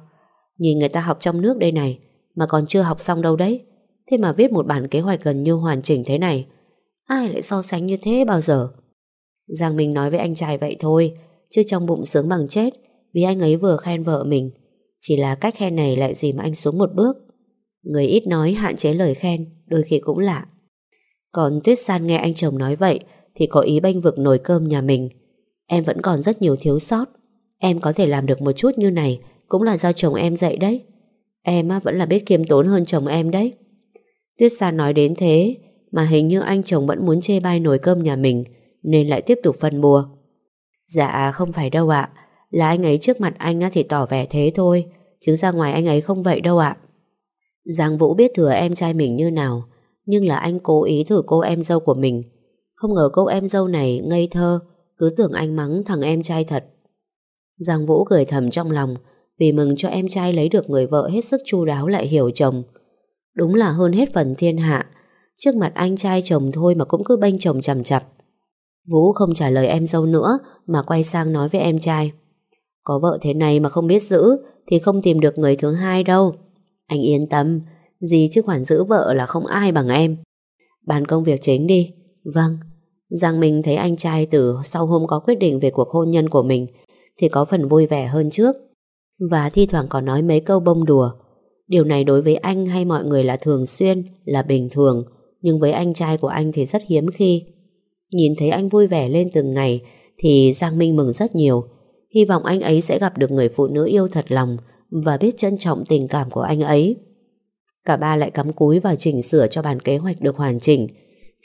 Nhìn người ta học trong nước đây này, Mà còn chưa học xong đâu đấy. Thế mà viết một bản kế hoạch gần như hoàn chỉnh thế này. Ai lại so sánh như thế bao giờ? Giang Minh nói với anh trai vậy thôi, Chứ trong bụng sướng bằng chết, Vì anh ấy vừa khen vợ mình chỉ là cách khen này lại dìm anh xuống một bước. Người ít nói, hạn chế lời khen, Đôi khi cũng lạ. Còn Tuyết San nghe anh chồng nói vậy, Thì có ý bênh vực nồi cơm nhà mình. Em vẫn còn rất nhiều thiếu sót. Em có thể làm được một chút như này, Cũng là do chồng em dạy đấy. Em vẫn là biết kiêm tốn hơn chồng em đấy. Tuyết San nói đến thế, Mà hình như anh chồng vẫn muốn chê bai nồi cơm nhà mình, Nên lại tiếp tục phân bùa Dạ không phải đâu ạ. Là anh ấy trước mặt anh thì tỏ vẻ thế thôi, Chứ ra ngoài anh ấy không vậy đâu ạ. Giang Vũ biết thừa em trai mình như nào, Nhưng là anh cố ý thử cô em dâu của mình. Không ngờ cô em dâu này ngây thơ, Cứ tưởng anh mắng thằng em trai thật. Giang Vũ cười thầm trong lòng, Vì mừng cho em trai lấy được người vợ hết sức chu đáo lại hiểu chồng. Đúng là hơn hết phần thiên hạ, Trước mặt anh trai chồng thôi mà cũng cứ bênh chồng chầm chặp. Vũ không trả lời em dâu nữa, Mà quay sang nói với em trai. Có vợ thế này mà không biết giữ Thì không tìm được người thứ hai đâu Anh yên tâm Gì chứ khoản giữ vợ là không ai bằng em Bàn công việc chính đi Vâng Giang Minh thấy anh trai từ sau hôm có quyết định về cuộc hôn nhân của mình thì có phần vui vẻ hơn trước và thi thoảng còn nói mấy câu bông đùa. Điều này đối với anh hay mọi người là thường xuyên, là bình thường nhưng với anh trai của anh thì rất hiếm khi. Nhìn thấy anh vui vẻ lên từng ngày thì Giang Minh mừng rất nhiều. Hy vọng anh ấy sẽ gặp được người phụ nữ yêu thật lòng và biết trân trọng tình cảm của anh ấy. Cả ba lại cắm cúi vào chỉnh sửa cho bản kế hoạch được hoàn chỉnh.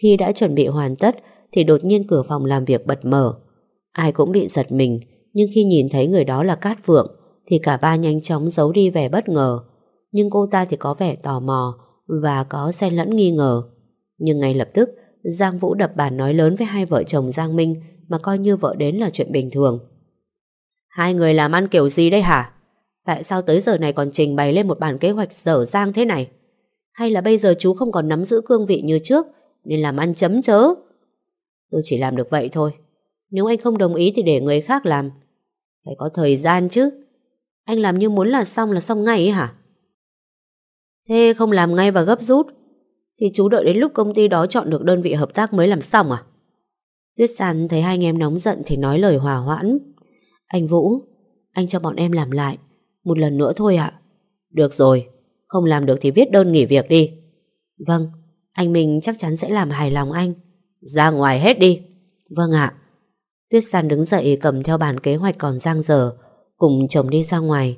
Khi đã chuẩn bị hoàn tất thì đột nhiên cửa phòng làm việc bật mở. Ai cũng bị giật mình, nhưng khi nhìn thấy người đó là Cát Vượng thì cả ba nhanh chóng giấu đi vẻ bất ngờ. Nhưng cô ta thì có vẻ tò mò và có xen lẫn nghi ngờ. Nhưng ngay lập tức, Giang Vũ đập bàn nói lớn với hai vợ chồng Giang Minh mà coi như vợ đến là chuyện bình thường. Hai người làm ăn kiểu gì đây hả? Tại sao tới giờ này còn trình bày lên một bản kế hoạch dở dang thế này? Hay là bây giờ chú không còn nắm giữ cương vị như trước, nên làm ăn chấm chớ? Tôi chỉ làm được vậy thôi. Nếu anh không đồng ý thì để người khác làm. Phải có thời gian chứ. Anh làm như muốn là xong là xong ngay ấy hả? Thế không làm ngay và gấp rút thì chú đợi đến lúc công ty đó chọn được đơn vị hợp tác mới làm xong à? Tuyết San thấy hai anh em nóng giận thì nói lời hòa hoãn. Anh Vũ, anh cho bọn em làm lại. Một lần nữa thôi ạ. Được rồi, không làm được thì viết đơn nghỉ việc đi. Vâng, Anh mình chắc chắn sẽ làm hài lòng anh. Ra ngoài hết đi. Vâng ạ. Tuyết San đứng dậy cầm theo bàn kế hoạch còn giang dở Cùng chồng đi ra ngoài.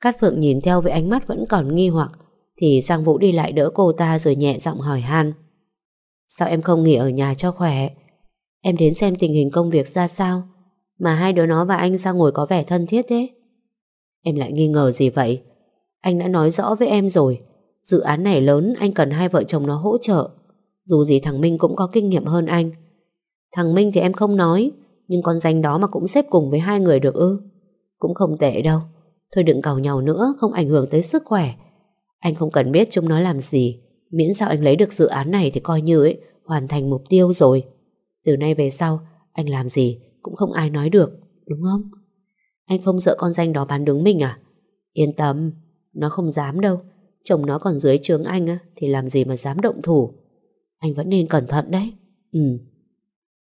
Cát Phượng nhìn theo với ánh mắt vẫn còn nghi hoặc Thì Giang Vũ đi lại đỡ cô ta Rồi nhẹ giọng hỏi han. Sao em không nghỉ ở nhà cho khỏe? Em đến xem tình hình công việc ra sao? Mà hai đứa nó và anh sao ngồi có vẻ thân thiết thế. Em lại nghi ngờ gì vậy? Anh đã nói rõ với em rồi. Dự án này lớn, anh cần hai vợ chồng nó hỗ trợ. Dù gì thằng Minh cũng có kinh nghiệm hơn anh. Thằng Minh thì em không nói, Nhưng con danh đó mà cũng xếp cùng với hai người được ư? Cũng không tệ đâu. Thôi đừng cào nhau nữa, Không ảnh hưởng tới sức khỏe. Anh không cần biết chúng nó làm gì. Miễn sao anh lấy được dự án này thì coi như ấy, Hoàn thành mục tiêu rồi. Từ nay về sau, Anh làm gì? Cũng không ai nói được, Đúng không? Anh không sợ con danh đó bán đứng mình à? Yên tâm, Nó không dám đâu. Chồng nó còn dưới trướng anh á, Thì làm gì mà dám động thủ. Anh vẫn nên cẩn thận đấy. Ừ.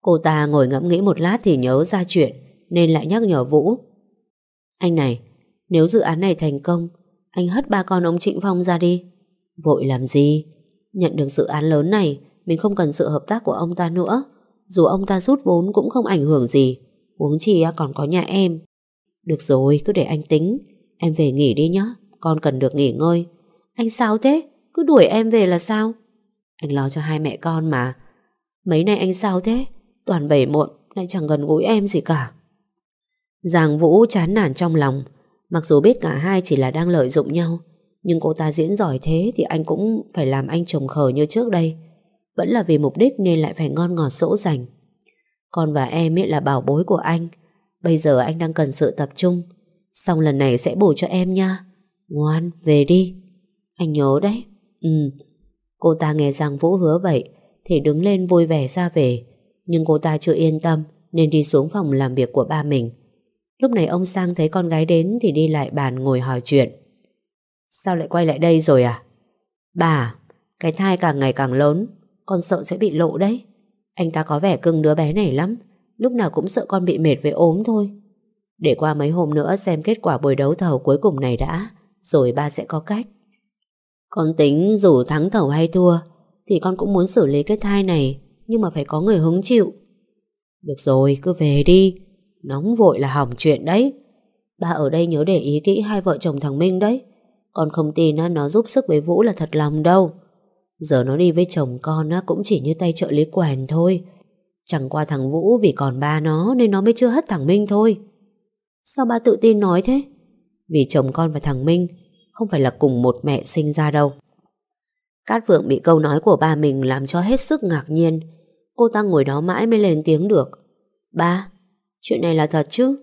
Cô ta ngồi ngẫm nghĩ một lát thì nhớ ra chuyện, Nên lại nhắc nhở Vũ. Anh này, Nếu dự án này thành công, Anh hất ba con ông Trịnh Phong ra đi. Vội làm gì? Nhận được dự án lớn này, Mình không cần sự hợp tác của ông ta nữa. Dù ông ta rút vốn cũng không ảnh hưởng gì. Uống chi còn có nhà em. Được rồi, cứ để anh tính. Em về nghỉ đi nhé Con cần được nghỉ ngơi. Anh sao thế? Cứ đuổi em về là sao? Anh lo cho hai mẹ con mà. Mấy nay anh sao thế? Toàn về muộn, lại chẳng gần gũi em gì cả. Giàng Vũ chán nản trong lòng. Mặc dù biết cả hai chỉ là đang lợi dụng nhau, Nhưng cô ta diễn giỏi thế Thì anh cũng phải làm anh chồng khờ như trước đây. Vẫn là vì mục đích Nên lại phải ngon ngọt dỗ dành. Con và em ấy là bảo bối của anh. Bây giờ anh đang cần sự tập trung. Xong lần này sẽ bù cho em nha. Ngoan, về đi. Anh nhớ đấy. Ừ. Cô ta nghe rằng Vũ hứa vậy Thì đứng lên vui vẻ ra về. Nhưng cô ta chưa yên tâm Nên đi xuống phòng làm việc của ba mình. Lúc này ông Sang thấy con gái đến Thì đi lại bàn ngồi hỏi chuyện. Sao lại quay lại đây rồi à? Bà, Cái thai càng ngày càng lớn con sợ sẽ bị lộ đấy Anh ta có vẻ cưng đứa bé này lắm Lúc nào cũng sợ con bị mệt với ốm thôi Để qua mấy hôm nữa xem kết quả buổi đấu thầu cuối cùng này đã Rồi ba sẽ có cách Con tính dù thắng thầu hay thua Thì con cũng muốn xử lý cái thai này nhưng mà phải có người hứng chịu. Được rồi, cứ về đi. Nóng vội là hỏng chuyện đấy. Ba ở đây nhớ để ý kỹ hai vợ chồng thằng Minh đấy. Con không tin nó giúp sức với Vũ là thật lòng đâu. Giờ nó đi với chồng con cũng chỉ như tay trợ lý quèn thôi. Chẳng qua thằng Vũ vì còn ba nó nên nó mới chưa hất thằng Minh thôi. Sao ba tự tin nói thế? Vì chồng con và thằng Minh không phải là cùng một mẹ sinh ra đâu. Cát Vượng bị câu nói của ba mình làm cho hết sức ngạc nhiên. Cô ta ngồi đó mãi mới lên tiếng được. Ba, chuyện này là thật chứ?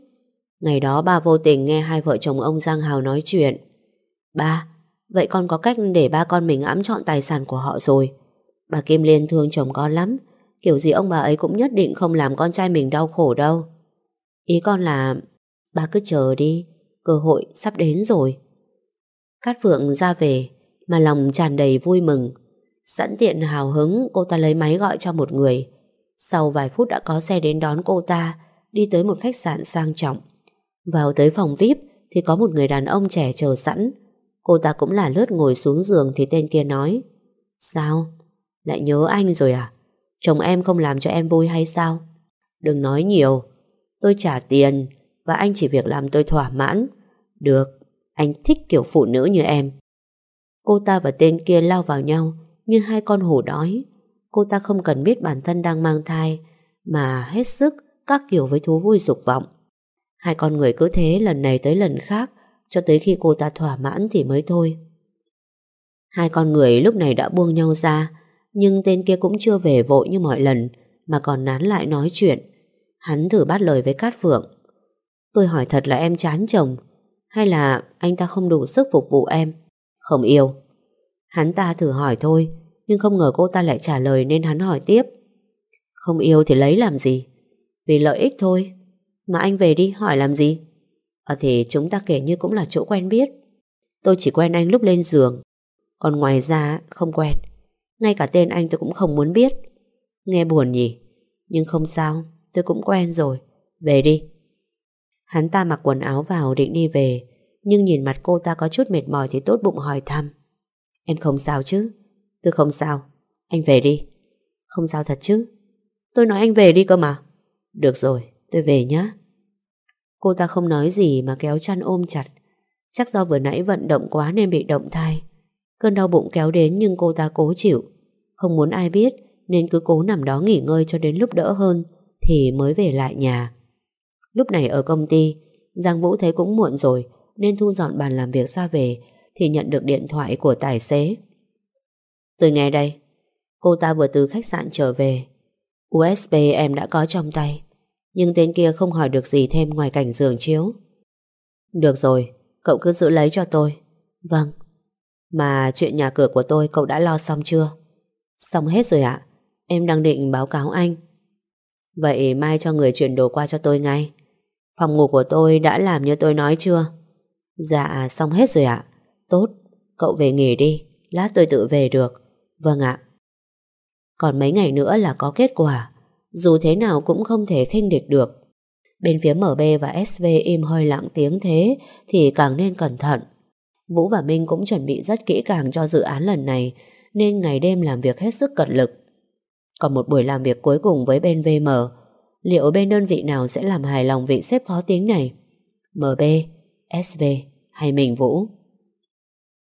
Ngày đó ba vô tình nghe hai vợ chồng ông Giang Hào nói chuyện. Ba, vậy con có cách để ba con mình ẵm chọn tài sản của họ rồi. Bà Kim Liên thương chồng con lắm. Kiểu gì ông bà ấy cũng nhất định không làm con trai mình đau khổ đâu. Ý con là ba cứ chờ đi, cơ hội sắp đến rồi. Cát Phượng ra về, mà lòng tràn đầy vui mừng. Sẵn tiện hào hứng, cô ta lấy máy gọi cho một người. Sau vài phút đã có xe đến đón cô ta, đi tới một khách sạn sang trọng. Vào tới phòng VIP thì có một người đàn ông trẻ chờ sẵn. Cô ta cũng là lướt ngồi xuống giường thì tên kia nói Sao? Lại nhớ anh rồi à? Chồng em không làm cho em vui hay sao? Đừng nói nhiều. Tôi trả tiền và anh chỉ việc làm tôi thỏa mãn. Được, anh thích kiểu phụ nữ như em. Cô ta và tên kia lao vào nhau như hai con hổ đói. Cô ta không cần biết bản thân đang mang thai mà hết sức các kiểu với thú vui dục vọng. Hai con người cứ thế lần này tới lần khác cho tới khi cô ta thỏa mãn thì mới thôi. Hai con người lúc này đã buông nhau ra nhưng tên kia cũng chưa về vội như mọi lần mà còn nán lại nói chuyện. Hắn thử bắt lời với Cát Phượng. Tôi hỏi thật là em chán chồng hay là anh ta không đủ sức phục vụ em? Không yêu. Hắn ta thử hỏi thôi, nhưng không ngờ cô ta lại trả lời nên hắn hỏi tiếp. Không yêu thì lấy làm gì? Vì lợi ích thôi. Mà anh về đi, hỏi làm gì? À thì chúng ta kể như cũng là chỗ quen biết. Tôi chỉ quen anh lúc lên giường. Còn ngoài ra không quen. Ngay cả tên anh tôi cũng không muốn biết. Nghe buồn nhỉ? Nhưng không sao, tôi cũng quen rồi. Về đi. Hắn ta mặc quần áo vào định đi về nhưng nhìn mặt cô ta có chút mệt mỏi thì tốt bụng hỏi thăm. Em không sao chứ? Tôi không sao. Anh về đi. Không sao thật chứ. Tôi nói anh về đi cơ mà. Được rồi, tôi về nhá. Cô ta không nói gì mà kéo chăn ôm chặt. Chắc do vừa nãy vận động quá nên bị động thai. Cơn đau bụng kéo đến nhưng cô ta cố chịu. Không muốn ai biết nên cứ cố nằm đó nghỉ ngơi cho đến lúc đỡ hơn thì mới về lại nhà. Lúc này ở công ty, Giang Vũ thấy cũng muộn rồi nên thu dọn bàn làm việc ra về thì nhận được điện thoại của tài xế. Tôi nghe đây. Cô ta vừa từ khách sạn trở về. USB em đã có trong tay. Nhưng tên kia không hỏi được gì thêm ngoài cảnh giường chiếu. Được rồi, cậu cứ giữ lấy cho tôi. Vâng. Mà chuyện nhà cửa của tôi cậu đã lo xong chưa? Xong hết rồi ạ. Em đang định báo cáo anh. Vậy mai cho người chuyển đồ qua cho tôi ngay. Phòng ngủ của tôi đã làm như tôi nói chưa? Dạ, xong hết rồi ạ. Tốt, cậu về nghỉ đi. Lát tôi tự về được. Vâng ạ. Còn mấy ngày nữa là có kết quả. Dù thế nào cũng không thể khinh địch được. Bên phía MB và SV im hơi lặng tiếng thế thì càng nên cẩn thận. Vũ và Minh cũng chuẩn bị rất kỹ càng cho dự án lần này nên ngày đêm làm việc hết sức cật lực. Còn một buổi làm việc cuối cùng với bên VM liệu bên đơn vị nào sẽ làm hài lòng vị xếp khó tiếng này? MB, SV hay mình Vũ?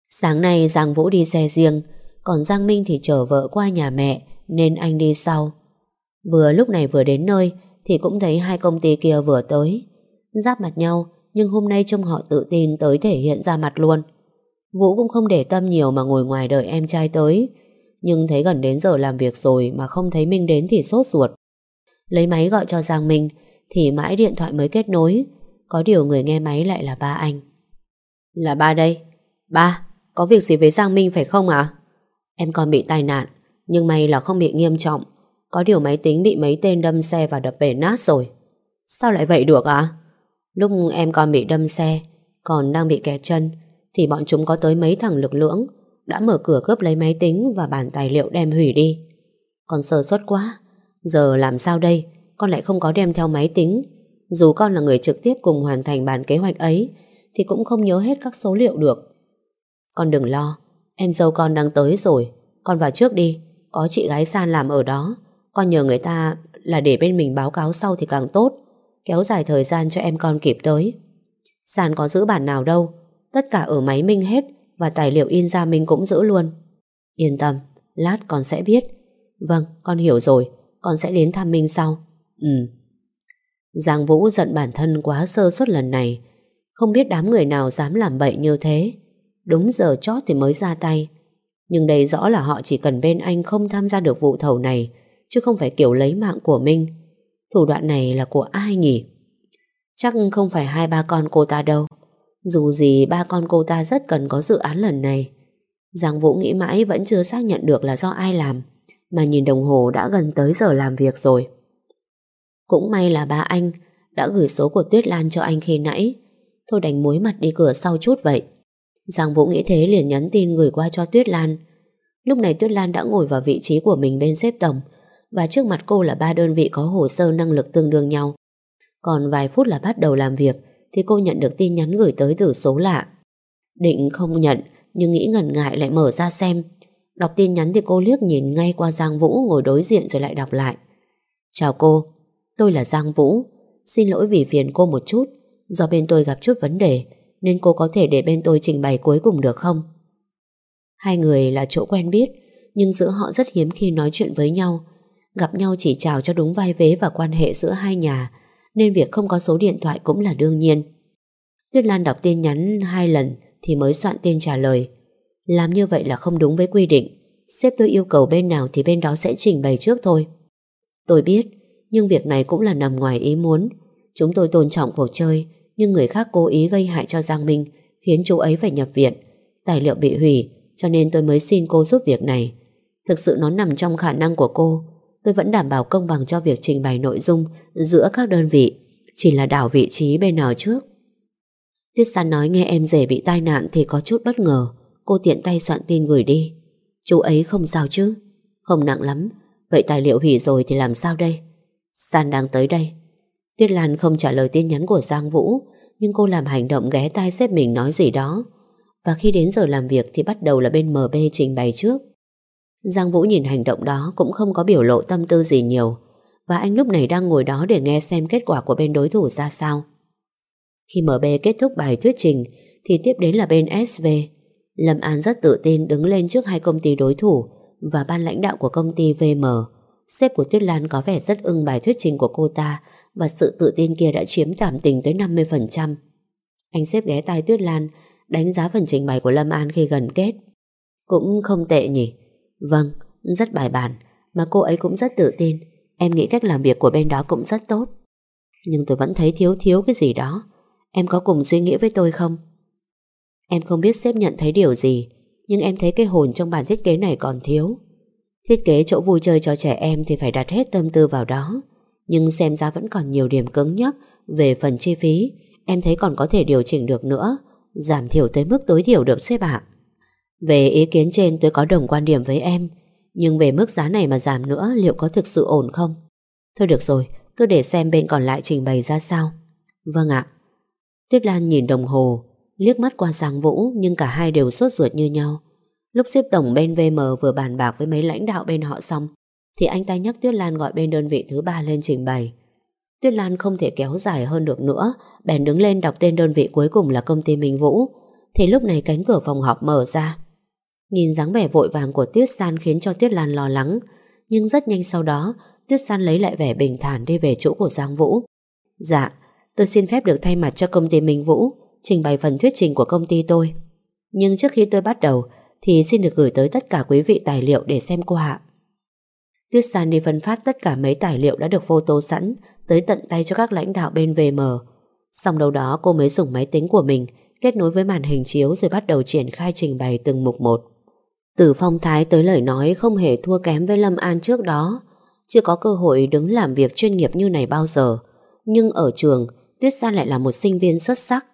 Sáng nay Giang Vũ đi xe riêng còn Giang Minh thì chở vợ qua nhà mẹ nên anh đi sau. Vừa lúc này vừa đến nơi thì cũng thấy hai công ty kia vừa tới. Giáp mặt nhau nhưng hôm nay trông họ tự tin tới thể hiện ra mặt luôn. Vũ cũng không để tâm nhiều mà ngồi ngoài đợi em trai tới. Nhưng thấy gần đến giờ làm việc rồi mà không thấy Minh đến thì sốt ruột. Lấy máy gọi cho Giang Minh thì mãi điện thoại mới kết nối. Có điều người nghe máy lại là ba anh. Là ba đây. Ba, có việc gì với Giang Minh phải không ạ? Em còn bị tai nạn, nhưng may là không bị nghiêm trọng. Có điều máy tính bị mấy tên đâm xe và đập bể nát rồi. Sao lại vậy được ạ? Lúc em còn bị đâm xe, còn đang bị kẹt chân, thì bọn chúng có tới mấy thằng lực lưỡng, đã mở cửa cướp lấy máy tính và bản tài liệu đem hủy đi. Con sơ suất quá, giờ làm sao đây? Con lại không có đem theo máy tính. Dù con là người trực tiếp cùng hoàn thành bản kế hoạch ấy, thì cũng không nhớ hết các số liệu được. Con đừng lo, Em dâu con đang tới rồi Con vào trước đi Có chị gái San làm ở đó con nhờ người ta là để bên mình báo cáo sau thì càng tốt. Kéo dài thời gian cho em con kịp tới. Sàn có giữ bản nào đâu. Tất cả ở máy Minh hết Và tài liệu in ra Minh cũng giữ luôn. Yên tâm, lát con sẽ biết. Vâng, con hiểu rồi. Con sẽ đến thăm Minh sau. Ừ. Giang Vũ giận bản thân quá sơ suất lần này. Không biết đám người nào dám làm bậy như thế. Đúng giờ chót thì mới ra tay. Nhưng đây rõ là họ chỉ cần bên anh không tham gia được vụ thầu này. Chứ không phải kiểu lấy mạng của Minh Thủ đoạn này là của ai nhỉ? Chắc không phải hai ba con cô ta đâu. Dù gì ba con cô ta rất cần có dự án lần này. Giang Vũ nghĩ mãi vẫn chưa xác nhận được là do ai làm, Mà nhìn đồng hồ đã gần tới giờ làm việc rồi. Cũng may là ba anh đã gửi số của Tuyết Lan cho anh khi nãy. Thôi đành mối mặt đi cửa sau chút vậy. Giang Vũ nghĩ thế liền nhắn tin gửi qua cho Tuyết Lan. Lúc này Tuyết Lan đã ngồi vào vị trí của mình bên xếp tổng và trước mặt cô là ba đơn vị có hồ sơ năng lực tương đương nhau. Còn vài phút là bắt đầu làm việc thì cô nhận được tin nhắn gửi tới từ số lạ. Định không nhận nhưng nghĩ ngần ngại lại mở ra xem. Đọc tin nhắn thì cô liếc nhìn ngay qua Giang Vũ ngồi đối diện rồi lại đọc lại. Chào cô, tôi là Giang Vũ. Xin lỗi vì phiền cô một chút. Do bên tôi gặp chút vấn đề nên cô có thể để bên tôi trình bày cuối cùng được không? Hai người là chỗ quen biết nhưng giữa họ rất hiếm khi nói chuyện với nhau. Gặp nhau chỉ chào cho đúng vai vế và quan hệ giữa hai nhà nên việc không có số điện thoại cũng là đương nhiên. Tuyết Lan đọc tin nhắn hai lần thì mới soạn tên trả lời. Làm như vậy là không đúng với quy định. Sếp tôi yêu cầu bên nào thì bên đó sẽ trình bày trước thôi. Tôi biết, nhưng việc này cũng là nằm ngoài ý muốn. Chúng tôi tôn trọng cuộc chơi nhưng người khác cố ý gây hại cho Giang Minh khiến chú ấy phải nhập viện. Tài liệu bị hủy cho nên tôi mới xin cô giúp việc này. Thực sự nó nằm trong khả năng của cô. Tôi vẫn đảm bảo công bằng cho việc trình bày nội dung giữa các đơn vị. Chỉ là đảo vị trí bên nào trước. Tiết San nói nghe em rể bị tai nạn thì có chút bất ngờ. Cô tiện tay soạn tin gửi đi. Chú ấy không sao chứ? Không nặng lắm. Vậy tài liệu hủy rồi thì làm sao đây? San đang tới đây. Tuyết Lan không trả lời tin nhắn của Giang Vũ, nhưng cô làm hành động ghé tai xếp mình nói gì đó và khi đến giờ làm việc thì bắt đầu là bên MB trình bày trước. Giang Vũ nhìn hành động đó cũng không có biểu lộ tâm tư gì nhiều và anh lúc này đang ngồi đó để nghe xem kết quả của bên đối thủ ra sao. Khi MB kết thúc bài thuyết trình, thì tiếp đến là bên SV. Lâm An rất tự tin đứng lên trước hai công ty đối thủ và ban lãnh đạo của công ty VM. Sếp của Tuyết Lan có vẻ rất ưng bài thuyết trình của cô ta và sự tự tin kia đã chiếm cảm tình tới 50%. Anh sếp ghé tai Tuyết Lan, đánh giá phần trình bày của Lâm An khi gần kết. Cũng không tệ nhỉ? Vâng, rất bài bản, mà cô ấy cũng rất tự tin. Em nghĩ cách làm việc của bên đó cũng rất tốt. Nhưng tôi vẫn thấy thiếu thiếu cái gì đó. Em có cùng suy nghĩ với tôi không? Em không biết sếp nhận thấy điều gì, nhưng em thấy cái hồn trong bản thiết kế này còn thiếu. Thiết kế chỗ vui chơi cho trẻ em thì phải đặt hết tâm tư vào đó. Nhưng xem ra vẫn còn nhiều điểm cứng nhắc về phần chi phí, em thấy còn có thể điều chỉnh được nữa, giảm thiểu tới mức tối thiểu được sếp ạ. Về ý kiến trên tôi có đồng quan điểm với em, nhưng về mức giá này mà giảm nữa liệu có thực sự ổn không? Thôi được rồi, cứ để xem bên còn lại trình bày ra sao. Vâng ạ. Tuyết Lan nhìn đồng hồ, liếc mắt qua Giang Vũ nhưng cả hai đều sốt ruột như nhau. Lúc xếp tổng bên VM vừa bàn bạc với mấy lãnh đạo bên họ xong thì anh ta nhắc Tuyết Lan gọi bên đơn vị thứ ba lên trình bày. Tuyết Lan không thể kéo dài hơn được nữa bèn đứng lên đọc tên đơn vị cuối cùng là công ty Minh Vũ thì lúc này cánh cửa phòng họp mở ra. Nhìn dáng vẻ vội vàng của Tuyết San khiến cho Tuyết Lan lo lắng nhưng rất nhanh sau đó Tuyết San lấy lại vẻ bình thản đi về chỗ của Giang Vũ. Dạ, tôi xin phép được thay mặt cho công ty Minh Vũ trình bày phần thuyết trình của công ty tôi. Nhưng trước khi tôi bắt đầu thì xin được gửi tới tất cả quý vị tài liệu để xem qua. Tuyết San đi phân phát tất cả mấy tài liệu đã được photo sẵn tới tận tay cho các lãnh đạo bên VM. Xong đầu đó cô mới dùng máy tính của mình kết nối với màn hình chiếu rồi bắt đầu triển khai trình bày từng mục một. Từ phong thái tới lời nói không hề thua kém với Lâm An trước đó. Chưa có cơ hội đứng làm việc chuyên nghiệp như này bao giờ. Nhưng ở trường, Tuyết San lại là một sinh viên xuất sắc,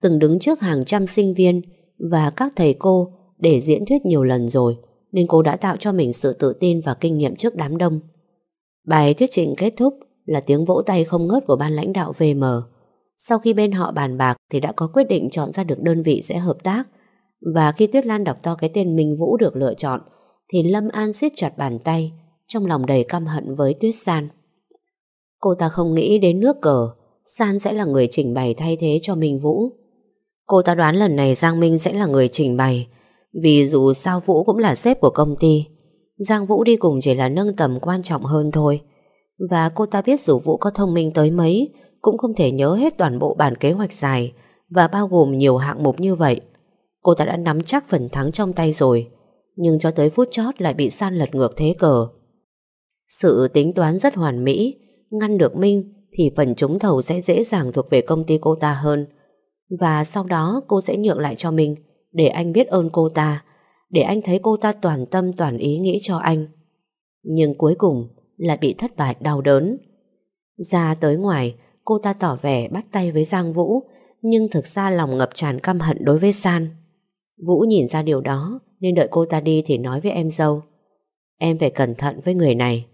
từng đứng trước hàng trăm sinh viên và các thầy cô để diễn thuyết nhiều lần rồi, nên cô đã tạo cho mình sự tự tin và kinh nghiệm trước đám đông. Bài thuyết trình kết thúc là tiếng vỗ tay không ngớt của ban lãnh đạo VM. Sau khi bên họ bàn bạc thì đã có quyết định chọn ra được đơn vị sẽ hợp tác. Và khi Tuyết Lan đọc to cái tên Minh Vũ được lựa chọn, thì Lâm An siết chặt bàn tay, trong lòng đầy căm hận với Tuyết San. Cô ta không nghĩ đến nước cờ, San sẽ là người trình bày thay thế cho Minh Vũ. Cô ta đoán lần này Giang Minh sẽ là người trình bày, vì dù sao Vũ cũng là sếp của công ty Giang Vũ đi cùng chỉ là nâng tầm quan trọng hơn thôi Và cô ta biết dù Vũ có thông minh tới mấy Cũng không thể nhớ hết toàn bộ bản kế hoạch dài Và bao gồm nhiều hạng mục như vậy Cô ta đã nắm chắc phần thắng trong tay rồi Nhưng cho tới phút chót lại bị san lật ngược thế cờ Sự tính toán rất hoàn mỹ Ngăn được Minh Thì phần trúng thầu sẽ dễ dàng thuộc về công ty cô ta hơn Và sau đó cô sẽ nhượng lại cho Minh để anh biết ơn cô ta, để anh thấy cô ta toàn tâm toàn ý nghĩ cho anh. Nhưng cuối cùng lại bị thất bại đau đớn. Ra tới ngoài, cô ta tỏ vẻ bắt tay với Giang Vũ, nhưng thực ra lòng ngập tràn căm hận đối với San. Vũ nhìn ra điều đó, nên đợi cô ta đi thì nói với em dâu. Em phải cẩn thận với người này.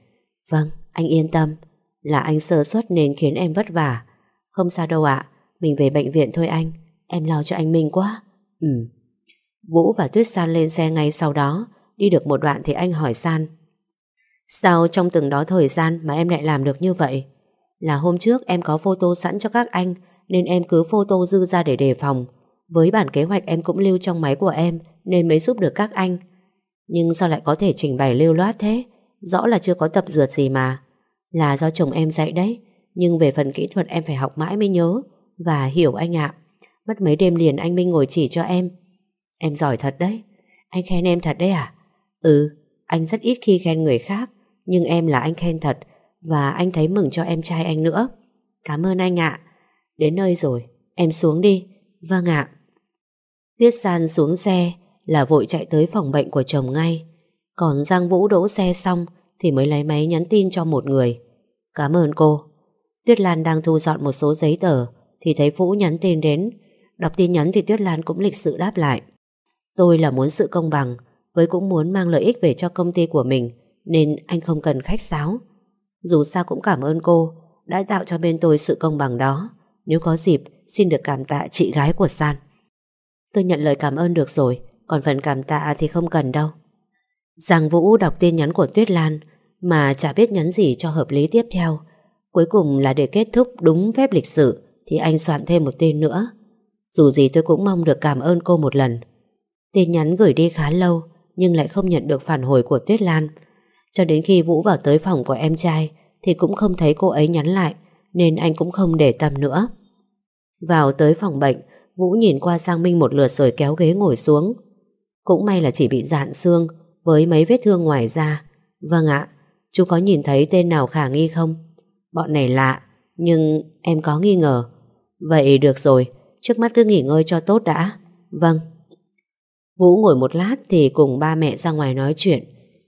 Vâng, anh yên tâm. Là anh sơ suất nên khiến em vất vả. Không sao đâu ạ, mình về bệnh viện thôi anh. Em lo cho anh Minh quá. Ừ. Vũ và Tuyết San lên xe ngay sau đó Đi được một đoạn thì anh hỏi San Sao trong từng đó thời gian Mà em lại làm được như vậy Là hôm trước em có photo sẵn cho các anh Nên em cứ photo dư ra để đề phòng với bản kế hoạch em cũng lưu trong máy của em Nên mới giúp được các anh. Nhưng sao lại có thể trình bày lưu loát thế? Rõ là chưa có tập dượt gì mà. Là do chồng em dạy đấy, Nhưng về phần kỹ thuật em phải học mãi mới nhớ. Và hiểu anh ạ. Mất mấy đêm liền anh Minh ngồi chỉ cho em. Em giỏi thật đấy. Anh khen em thật đấy à? Ừ anh rất ít khi khen người khác, Nhưng em là anh khen thật. Và anh thấy mừng cho em trai anh nữa. Cảm ơn anh ạ. Đến nơi rồi, em xuống đi. Vâng ạ. Tiết San xuống xe Là vội chạy tới phòng bệnh của chồng ngay Còn Giang Vũ đỗ xe xong Thì mới lấy máy nhắn tin cho một người Cảm ơn cô Tuyết Lan đang thu dọn một số giấy tờ Thì thấy Vũ nhắn tin đến Đọc tin nhắn thì Tuyết Lan cũng lịch sự đáp lại Tôi là muốn sự công bằng với cũng muốn mang lợi ích về cho công ty của mình nên anh không cần khách sáo. Dù sao cũng cảm ơn cô đã tạo cho bên tôi sự công bằng đó. Nếu có dịp, xin được cảm tạ chị gái của San. Tôi nhận lời cảm ơn được rồi, còn phần cảm tạ thì không cần đâu. Giang Vũ đọc tin nhắn của Tuyết Lan mà chả biết nhắn gì cho hợp lý tiếp theo. Cuối cùng là để kết thúc đúng phép lịch sử thì anh soạn thêm một tin nữa. Dù gì tôi cũng mong được cảm ơn cô một lần. Tin nhắn gửi đi khá lâu nhưng lại không nhận được phản hồi của Tuyết Lan. Cho đến khi Vũ vào tới phòng của em trai thì cũng không thấy cô ấy nhắn lại nên anh cũng không để tâm nữa. Vào tới phòng bệnh Vũ nhìn qua Giang Minh một lượt rồi kéo ghế ngồi xuống. Cũng may là chỉ bị dạn xương với mấy vết thương ngoài da. Vâng ạ, chú có nhìn thấy tên nào khả nghi không? Bọn này lạ, nhưng em có nghi ngờ. Vậy được rồi, trước mắt cứ nghỉ ngơi cho tốt đã. Vâng. Vũ ngồi một lát thì cùng ba mẹ ra ngoài nói chuyện.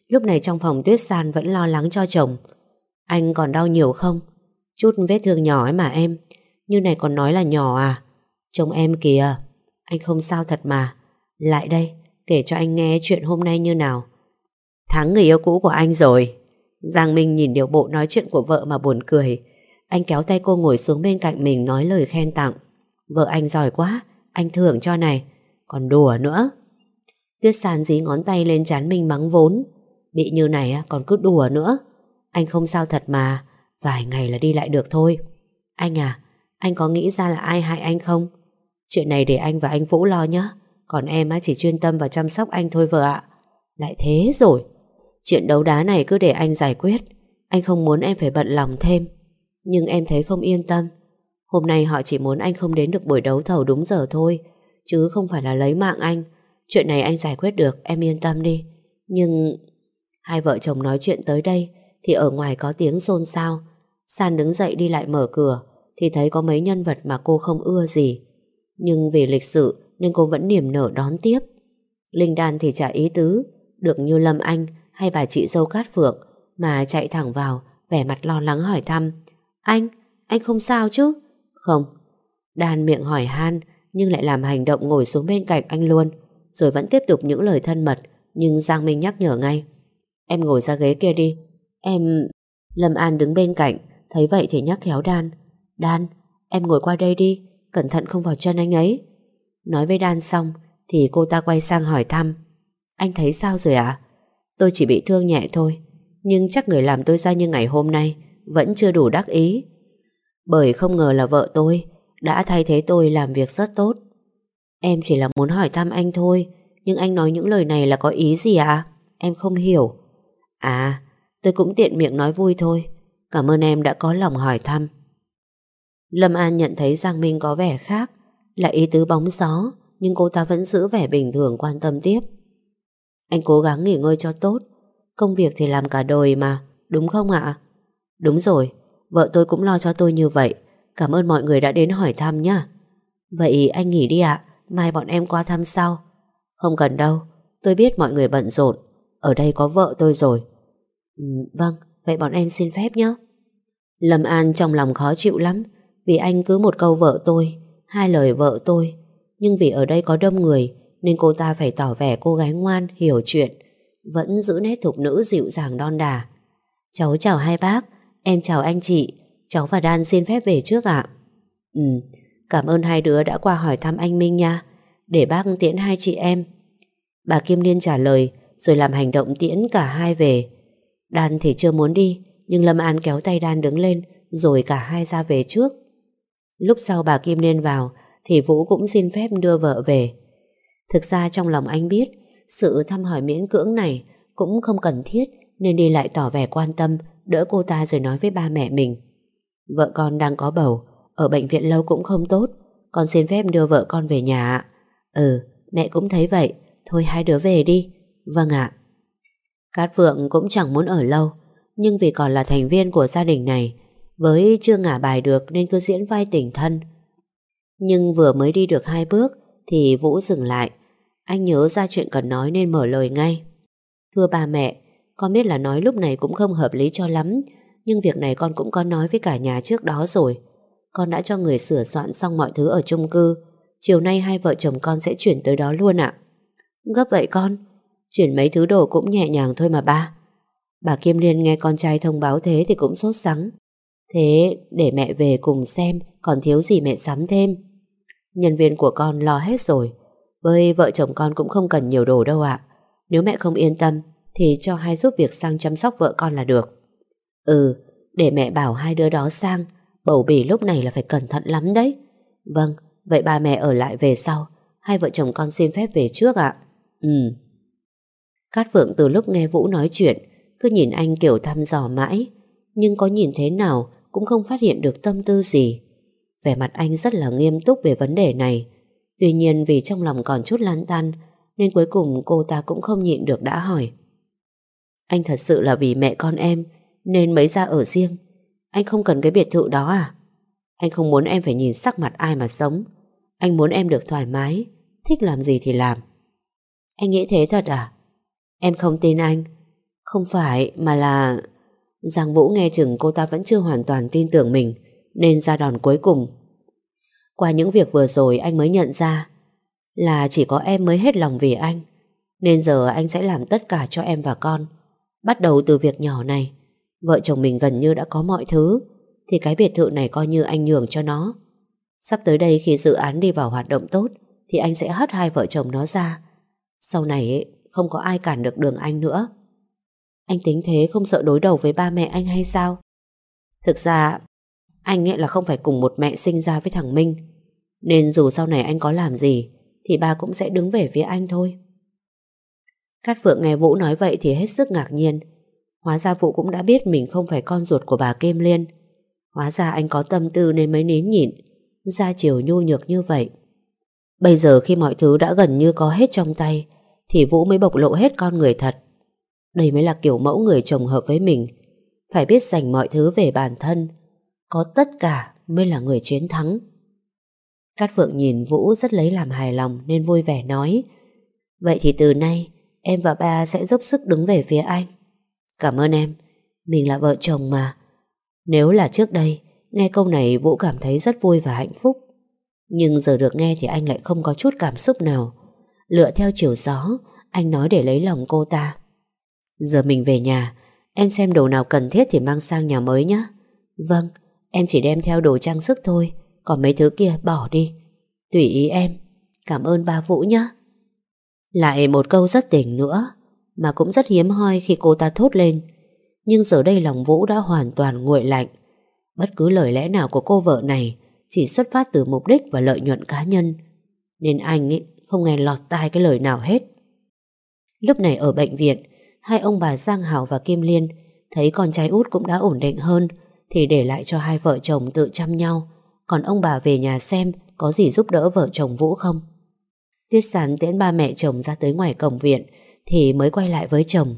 Lúc này trong phòng Tuyết San vẫn lo lắng cho chồng. Anh còn đau nhiều không? Chút vết thương nhỏ ấy mà em. Như này còn nói là nhỏ à? Chồng em kìa. Anh không sao thật mà. Lại đây, kể cho anh nghe chuyện hôm nay như nào. Thắng người yêu cũ của anh rồi. Giang Minh nhìn điều bộ nói chuyện của vợ mà buồn cười. Anh kéo tay cô ngồi xuống bên cạnh mình nói lời khen tặng. Vợ anh giỏi quá, anh thưởng cho này. Còn đùa nữa. Tuyết sàn dí ngón tay lên chán Minh mắng vốn. Bị như này còn cứ đùa nữa. Anh không sao thật mà. Vài ngày là đi lại được thôi. Anh à, anh có nghĩ ra là ai hại anh không? Chuyện này để anh và anh Vũ lo nhé. Còn em chỉ chuyên tâm vào chăm sóc anh thôi vợ ạ. Lại thế rồi. Chuyện đấu đá này cứ để anh giải quyết. Anh không muốn em phải bận lòng thêm. Nhưng em thấy không yên tâm. Hôm nay họ chỉ muốn anh không đến được buổi đấu thầu đúng giờ thôi. Chứ không phải là lấy mạng anh. Chuyện này anh giải quyết được, em yên tâm đi. Nhưng... Hai vợ chồng nói chuyện tới đây thì ở ngoài có tiếng xôn xao. San đứng dậy đi lại mở cửa thì thấy có mấy nhân vật mà cô không ưa gì. Nhưng vì lịch sự nên cô vẫn niềm nở đón tiếp. Linh Đan thì chả ý tứ, được như Lâm Anh hay bà chị dâu Cát Phượng mà chạy thẳng vào, vẻ mặt lo lắng hỏi thăm. Anh, anh không sao chứ? Không. Đan miệng hỏi han nhưng lại làm hành động ngồi xuống bên cạnh anh luôn rồi vẫn tiếp tục những lời thân mật nhưng Giang Minh nhắc nhở ngay. Em ngồi ra ghế kia đi. Em... Lâm An đứng bên cạnh thấy vậy thì nhắc khéo Đan. Đan, em ngồi qua đây đi cẩn thận không vào chân anh ấy. Nói với Đan xong thì cô ta quay sang hỏi thăm. Anh thấy sao rồi ạ? Tôi chỉ bị thương nhẹ thôi, nhưng chắc người làm tôi ra như ngày hôm nay vẫn chưa đủ đắc ý. Bởi không ngờ là vợ tôi đã thay thế tôi làm việc rất tốt. Em chỉ là muốn hỏi thăm anh thôi, nhưng anh nói những lời này là có ý gì ạ? Em không hiểu. À, tôi cũng tiện miệng nói vui thôi. Cảm ơn em đã có lòng hỏi thăm. Lâm An nhận thấy Giang Minh có vẻ khác, là ý tứ bóng gió, nhưng cô ta vẫn giữ vẻ bình thường quan tâm tiếp. Anh cố gắng nghỉ ngơi cho tốt, công việc thì làm cả đời mà, đúng không ạ? Đúng rồi, vợ tôi cũng lo cho tôi như vậy, cảm ơn mọi người đã đến hỏi thăm nhá. Vậy anh nghỉ đi ạ, mai bọn em qua thăm sau. Không cần đâu, tôi biết mọi người bận rộn, ở đây có vợ tôi rồi. Ừ, vâng, vậy bọn em xin phép nhé. Lâm An trong lòng khó chịu lắm, vì anh cứ một câu vợ tôi, hai lời vợ tôi. Nhưng vì ở đây có đông người, nên cô ta phải tỏ vẻ cô gái ngoan, hiểu chuyện, vẫn giữ nét thục nữ dịu dàng đon đà. Cháu chào hai bác, em chào anh chị, cháu và Đan xin phép về trước ạ. Ừ, cảm ơn hai đứa đã qua hỏi thăm anh Minh nha, để bác tiễn hai chị em. Bà Kim Liên trả lời, rồi làm hành động tiễn cả hai về. Đan thì chưa muốn đi, nhưng Lâm An kéo tay Đan đứng lên, rồi cả hai ra về trước. Lúc sau bà Kim Liên vào thì Vũ cũng xin phép đưa vợ về. Thực ra trong lòng anh biết sự thăm hỏi miễn cưỡng này cũng không cần thiết nên đi lại tỏ vẻ quan tâm đỡ cô ta rồi nói với ba mẹ mình. Vợ con đang có bầu ở bệnh viện lâu cũng không tốt con xin phép đưa vợ con về nhà ạ. Ừ, mẹ cũng thấy vậy thôi hai đứa về đi. Vâng ạ. Cát Phượng cũng chẳng muốn ở lâu nhưng vì còn là thành viên của gia đình này với chưa ngả bài được nên cứ diễn vai tình thân. Nhưng vừa mới đi được hai bước thì Vũ dừng lại. Anh nhớ ra chuyện cần nói nên mở lời ngay. Thưa bà mẹ, con biết là nói lúc này cũng không hợp lý cho lắm, nhưng việc này con cũng có nói với cả nhà trước đó rồi. Con đã cho người sửa soạn xong mọi thứ ở chung cư. Chiều nay hai vợ chồng con sẽ chuyển tới đó luôn ạ. Gấp vậy con, chuyển mấy thứ đồ cũng nhẹ nhàng thôi mà ba. Bà Kim Liên nghe con trai thông báo thế thì cũng sốt sắng. Thế để mẹ về cùng xem còn thiếu gì mẹ sắm thêm. Nhân viên của con lo hết rồi. Với vợ chồng con cũng không cần nhiều đồ đâu ạ. Nếu mẹ không yên tâm thì cho hai giúp việc sang chăm sóc vợ con là được. Ừ, để mẹ bảo hai đứa đó sang, bầu bỉ lúc này là phải cẩn thận lắm đấy. Vâng, vậy ba mẹ ở lại về sau, hai vợ chồng con xin phép về trước ạ. Ừ. Cát Phượng từ lúc nghe Vũ nói chuyện, cứ nhìn anh kiểu thăm dò mãi, nhưng có nhìn thế nào cũng không phát hiện được tâm tư gì. Vẻ mặt anh rất là nghiêm túc về vấn đề này. Tuy nhiên vì trong lòng còn chút lan tan, nên cuối cùng cô ta cũng không nhịn được đã hỏi. Anh thật sự là vì mẹ con em nên mới ra ở riêng. Anh không cần cái biệt thự đó à? Anh không muốn em phải nhìn sắc mặt ai mà sống. Anh muốn em được thoải mái, thích làm gì thì làm. Anh nghĩ thế thật à? Em không tin anh. Không phải mà là... Giang Vũ nghe chừng cô ta vẫn chưa hoàn toàn tin tưởng mình nên ra đòn cuối cùng. Qua những việc vừa rồi anh mới nhận ra là chỉ có em mới hết lòng vì anh nên giờ anh sẽ làm tất cả cho em và con. Bắt đầu từ việc nhỏ này vợ chồng mình gần như đã có mọi thứ thì cái biệt thự này coi như anh nhường cho nó. Sắp tới đây khi dự án đi vào hoạt động tốt thì anh sẽ hất hai vợ chồng nó ra. Sau này ấy, không có ai cản được đường anh nữa. Anh tính thế không sợ đối đầu với ba mẹ anh hay sao? Thực ra, anh ấy là không phải cùng một mẹ sinh ra với thằng Minh. Nên dù sau này anh có làm gì, thì ba cũng sẽ đứng về phía anh thôi. Cát Phượng nghe Vũ nói vậy thì hết sức ngạc nhiên. Hóa ra Vũ cũng đã biết mình không phải con ruột của bà Kim Liên. Hóa ra anh có tâm tư nên mới nín nhịn, ra chiều nhu nhược như vậy. Bây giờ khi mọi thứ đã gần như có hết trong tay, thì Vũ mới bộc lộ hết con người thật. Đây mới là kiểu mẫu người chồng hợp với mình. Phải biết dành mọi thứ về bản thân. Có tất cả mới là người chiến thắng. Cát Phượng nhìn Vũ rất lấy làm hài lòng nên vui vẻ nói Vậy thì từ nay em và ba sẽ dốc sức đứng về phía anh. Cảm ơn em. Mình là vợ chồng mà. Nếu là trước đây, nghe câu này Vũ cảm thấy rất vui và hạnh phúc. Nhưng giờ được nghe thì anh lại không có chút cảm xúc nào. Lựa theo chiều gió, anh nói để lấy lòng cô ta. Giờ mình về nhà, em xem đồ nào cần thiết thì mang sang nhà mới nhé. Vâng, em chỉ đem theo đồ trang sức thôi, còn mấy thứ kia bỏ đi. Tùy ý em, cảm ơn ba Vũ nhé. Lại một câu rất tình nữa, mà cũng rất hiếm hoi khi cô ta thốt lên. Nhưng giờ đây lòng Vũ đã hoàn toàn nguội lạnh. Bất cứ lời lẽ nào của cô vợ này chỉ xuất phát từ mục đích và lợi nhuận cá nhân. Nên anh ấy không nghe lọt tai cái lời nào hết. Lúc này ở bệnh viện, hai ông bà Giang Hảo và Kim Liên thấy con trai út cũng đã ổn định hơn thì để lại cho hai vợ chồng tự chăm nhau. Còn ông bà về nhà xem có gì giúp đỡ vợ chồng Vũ không. Tiết sán tiễn ba mẹ chồng ra tới ngoài cổng viện thì mới quay lại với chồng.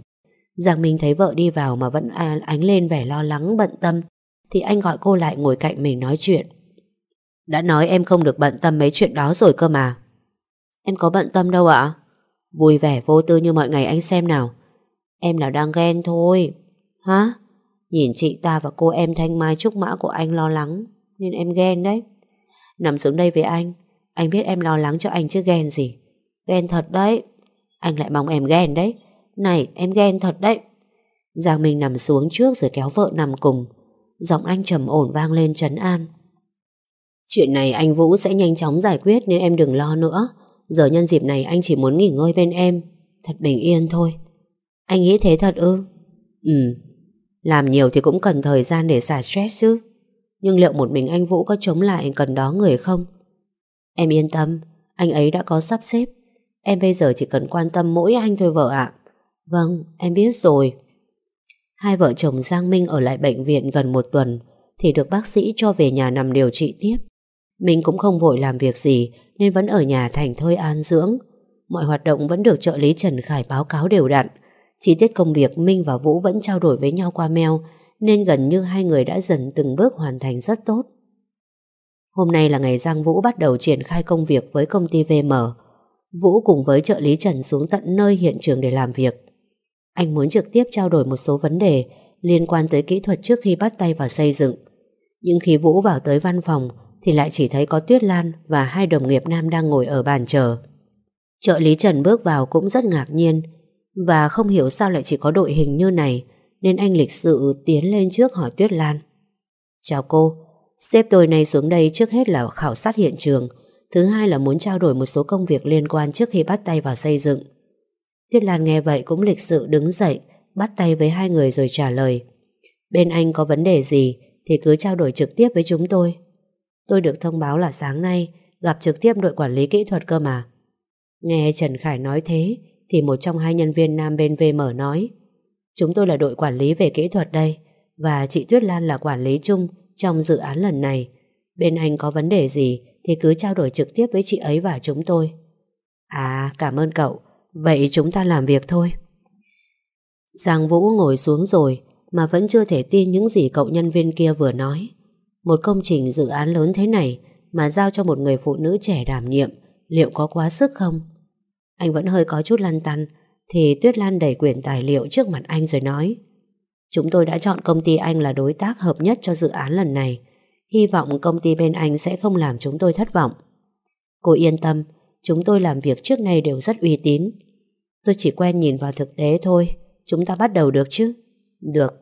Giang Minh thấy vợ đi vào mà vẫn ánh lên vẻ lo lắng, bận tâm thì anh gọi cô lại ngồi cạnh mình nói chuyện. Đã nói em không được bận tâm mấy chuyện đó rồi cơ mà. Em có bận tâm đâu ạ? Vui vẻ vô tư như mọi ngày anh xem nào. Em là đang ghen thôi. Hả? Nhìn chị ta và cô em Thanh Mai Trúc Mã của anh lo lắng, nên em ghen đấy. Nằm xuống đây với anh anh biết em lo lắng cho anh chứ ghen gì. Ghen thật đấy. Anh lại mong em ghen đấy. Này, em ghen thật đấy. Giang Minh nằm xuống trước rồi kéo vợ nằm cùng. Giọng anh trầm ổn vang lên trấn an. Chuyện này anh Vũ sẽ nhanh chóng giải quyết nên em đừng lo nữa. Giờ nhân dịp này anh chỉ muốn nghỉ ngơi bên em. Thật bình yên thôi. Anh nghĩ thế thật ư? Ừ. Làm nhiều thì cũng cần thời gian để xả stress chứ. Nhưng liệu một mình anh Vũ có chống lại cần đó người không? Em yên tâm, anh ấy đã có sắp xếp. Em bây giờ chỉ cần quan tâm mỗi anh thôi vợ ạ. Vâng, em biết rồi. Hai vợ chồng Giang Minh ở lại bệnh viện gần một tuần thì được bác sĩ cho về nhà nằm điều trị tiếp. Mình cũng không vội làm việc gì nên vẫn ở nhà thành thơi an dưỡng. Mọi hoạt động vẫn được trợ lý Trần Khải báo cáo đều đặn. Chi tiết công việc, Minh và Vũ vẫn trao đổi với nhau qua mail, nên gần như hai người đã dần từng bước hoàn thành rất tốt. Hôm nay là ngày Giang Vũ bắt đầu triển khai công việc với công ty VM. Vũ cùng với trợ lý Trần xuống tận nơi hiện trường để làm việc. Anh muốn trực tiếp trao đổi một số vấn đề liên quan tới kỹ thuật trước khi bắt tay vào xây dựng. Nhưng khi Vũ vào tới văn phòng thì lại chỉ thấy có Tuyết Lan và hai đồng nghiệp nam đang ngồi ở bàn chờ. Trợ lý Trần bước vào cũng rất ngạc nhiên và không hiểu sao lại chỉ có đội hình như này nên anh lịch sự tiến lên trước hỏi Tuyết Lan. Chào cô, Sếp tôi này xuống đây trước hết là khảo sát hiện trường, thứ hai là muốn trao đổi một số công việc liên quan trước khi bắt tay vào xây dựng. Tuyết Lan nghe vậy cũng lịch sự đứng dậy, bắt tay với hai người rồi trả lời. Bên anh có vấn đề gì thì cứ trao đổi trực tiếp với chúng tôi. Tôi được thông báo là sáng nay gặp trực tiếp đội quản lý kỹ thuật cơ mà. Nghe Trần Khải nói thế thì một trong hai nhân viên nam bên VM nói Chúng tôi là đội quản lý về kỹ thuật đây và chị Tuyết Lan là quản lý chung trong dự án lần này. Bên anh có vấn đề gì thì cứ trao đổi trực tiếp với chị ấy và chúng tôi. À, cảm ơn cậu. Vậy chúng ta làm việc thôi. Giang Vũ ngồi xuống rồi mà vẫn chưa thể tin những gì cậu nhân viên kia vừa nói. Một công trình dự án lớn thế này mà giao cho một người phụ nữ trẻ đảm nhiệm liệu có quá sức không? Anh vẫn hơi có chút lăn tăn thì Tuyết Lan đẩy quyển tài liệu trước mặt anh rồi nói Chúng tôi đã chọn công ty anh là đối tác hợp nhất cho dự án lần này. Hy vọng công ty bên anh sẽ không làm chúng tôi thất vọng. Cô yên tâm, chúng tôi làm việc trước nay đều rất uy tín. Tôi chỉ quen nhìn vào thực tế thôi, chúng ta bắt đầu được chứ? Được.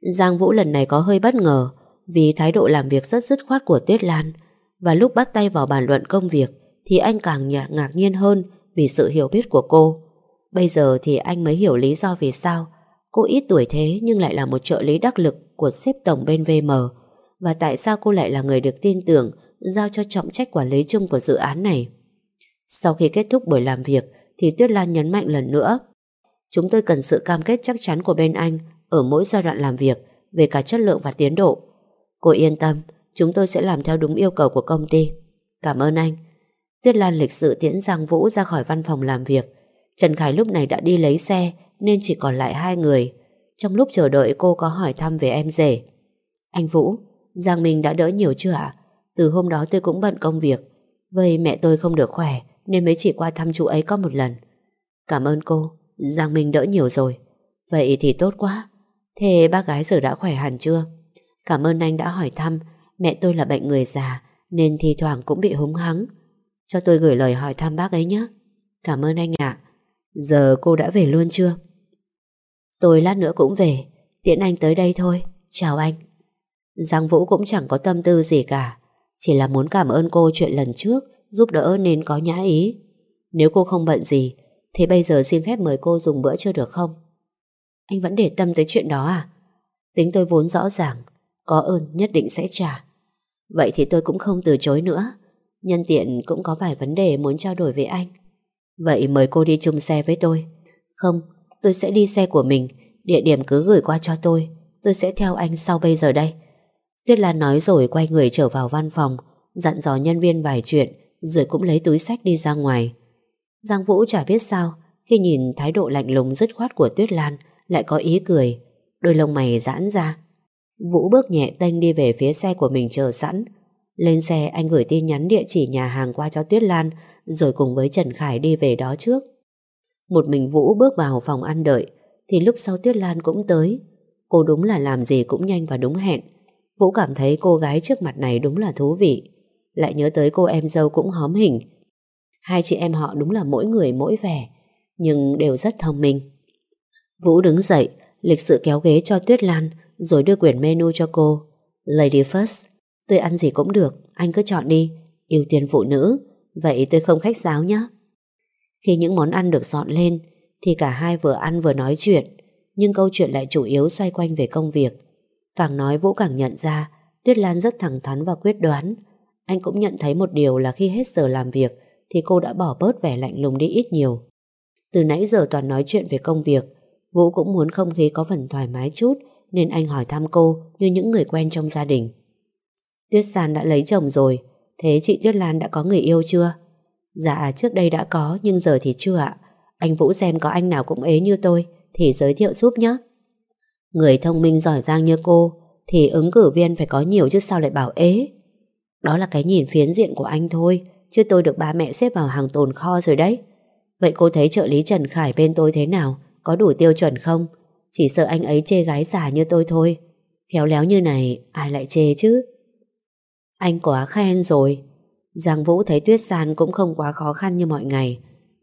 Giang Vũ lần này có hơi bất ngờ vì thái độ làm việc rất dứt khoát của Tuyết Lan và lúc bắt tay vào bàn luận công việc thì anh càng ngạc nhiên hơn vì sự hiểu biết của cô. Bây giờ thì anh mới hiểu lý do vì sao cô ít tuổi thế nhưng lại là một trợ lý đắc lực của sếp tổng bên VM và tại sao cô lại là người được tin tưởng giao cho trọng trách quản lý chung của dự án này. Sau khi kết thúc buổi làm việc thì Tuyết Lan nhấn mạnh lần nữa Chúng tôi cần sự cam kết chắc chắn của bên anh ở mỗi giai đoạn làm việc về cả chất lượng và tiến độ. Cô yên tâm, chúng tôi sẽ làm theo đúng yêu cầu của công ty. Cảm ơn anh. Tuyết Lan lịch sự tiễn Giang Vũ ra khỏi văn phòng làm việc. Trần Khải lúc này đã đi lấy xe nên chỉ còn lại hai người. Trong lúc chờ đợi cô có hỏi thăm về em rể. Anh Vũ, Giang Minh đã đỡ nhiều chưa ạ? Từ hôm đó tôi cũng bận công việc. Vậy mẹ tôi không được khỏe nên mới chỉ qua thăm chú ấy có một lần. Cảm ơn cô, Giang Minh đỡ nhiều rồi. Vậy thì tốt quá. Thế bác gái giờ đã khỏe hẳn chưa? Cảm ơn anh đã hỏi thăm. Mẹ tôi là bệnh người già nên thi thoảng cũng bị húng hắng. Cho tôi gửi lời hỏi thăm bác ấy nhé. Cảm ơn anh ạ. Giờ cô đã về luôn chưa? Tôi lát nữa cũng về. Tiễn anh tới đây thôi. Chào anh. Giang Vũ cũng chẳng có tâm tư gì cả. Chỉ là muốn cảm ơn cô chuyện lần trước, giúp đỡ nên có nhã ý. Nếu cô không bận gì, thì bây giờ xin phép mời cô dùng bữa chưa được không? Anh vẫn để tâm tới chuyện đó à? Tính tôi vốn rõ ràng, có ơn nhất định sẽ trả. Vậy thì tôi cũng không từ chối nữa. Nhân tiện cũng có vài vấn đề muốn trao đổi với anh. Vậy mời cô đi chung xe với tôi. Không, tôi sẽ đi xe của mình. Địa điểm cứ gửi qua cho tôi. Tôi sẽ theo anh sau bây giờ đây. Tuyết Lan nói rồi quay người trở vào văn phòng, dặn dò nhân viên vài chuyện, rồi cũng lấy túi sách đi ra ngoài. Giang Vũ chả biết sao, khi nhìn thái độ lạnh lùng dứt khoát của Tuyết Lan, lại có ý cười, đôi lông mày giãn ra. Vũ bước nhẹ tênh đi về phía xe của mình chờ sẵn. Lên xe anh gửi tin nhắn địa chỉ nhà hàng qua cho Tuyết Lan, rồi cùng với Trần Khải đi về đó trước. Một mình Vũ bước vào phòng ăn đợi, thì lúc sau Tuyết Lan cũng tới. Cô đúng là làm gì cũng nhanh và đúng hẹn. Vũ cảm thấy cô gái trước mặt này đúng là thú vị. Lại nhớ tới cô em dâu cũng hóm hình. Hai chị em họ đúng là mỗi người mỗi vẻ, nhưng đều rất thông minh. Vũ đứng dậy, lịch sự kéo ghế cho Tuyết Lan, rồi đưa quyển menu cho cô. Lady first, tôi ăn gì cũng được, anh cứ chọn đi. Ưu tiên phụ nữ, vậy tôi không khách sáo nhé. Khi những món ăn được dọn lên, thì cả hai vừa ăn vừa nói chuyện, nhưng câu chuyện lại chủ yếu xoay quanh về công việc. Càng nói Vũ càng nhận ra Tuyết Lan rất thẳng thắn và quyết đoán. Anh cũng nhận thấy một điều là khi hết giờ làm việc thì cô đã bỏ bớt vẻ lạnh lùng đi ít nhiều. Từ nãy giờ toàn nói chuyện về công việc, Vũ cũng muốn không khí có phần thoải mái chút nên anh hỏi thăm cô như những người quen trong gia đình. Tuyết San đã lấy chồng rồi, thế chị Tuyết Lan đã có người yêu chưa? Dạ trước đây đã có nhưng giờ thì chưa ạ. Anh Vũ xem có anh nào cũng ế như tôi thì giới thiệu giúp nhé. Người thông minh giỏi giang như cô thì ứng cử viên phải có nhiều chứ sao lại bảo ế. Đó là cái nhìn phiến diện của anh thôi chứ tôi được ba mẹ xếp vào hàng tồn kho rồi đấy. Vậy cô thấy trợ lý Trần Khải bên tôi thế nào? Có đủ tiêu chuẩn không? Chỉ sợ anh ấy chê gái già như tôi thôi. Khéo léo như này ai lại chê chứ? Anh quá khen rồi. Giang Vũ thấy Tuyết San cũng không quá khó khăn như mọi ngày.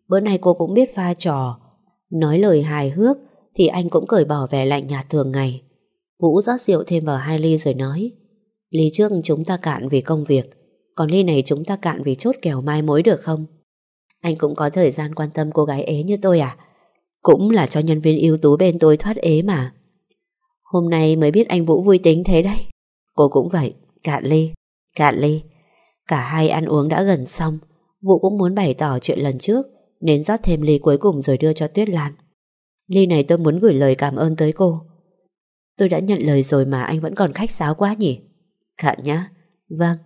Bữa nay cô cũng biết pha trò. Nói lời hài hước thì anh cũng cởi bỏ vẻ lạnh nhạt thường ngày. Vũ rót rượu thêm vào hai ly rồi nói Ly trước chúng ta cạn vì công việc Còn ly này chúng ta cạn vì chốt kèo mai mối được không? Anh cũng có thời gian quan tâm cô gái ế như tôi à? Cũng là cho nhân viên ưu tú bên tôi thoát ế mà. Hôm nay mới biết anh Vũ vui tính thế đấy. Cô cũng vậy, cạn ly, cạn ly. Cả hai ăn uống đã gần xong, Vũ cũng muốn bày tỏ chuyện lần trước, nên rót thêm ly cuối cùng rồi đưa cho Tuyết Lan. Ly này tôi muốn gửi lời cảm ơn tới cô. Tôi đã nhận lời rồi mà anh vẫn còn khách sáo quá nhỉ? Cạn nhá. Vâng.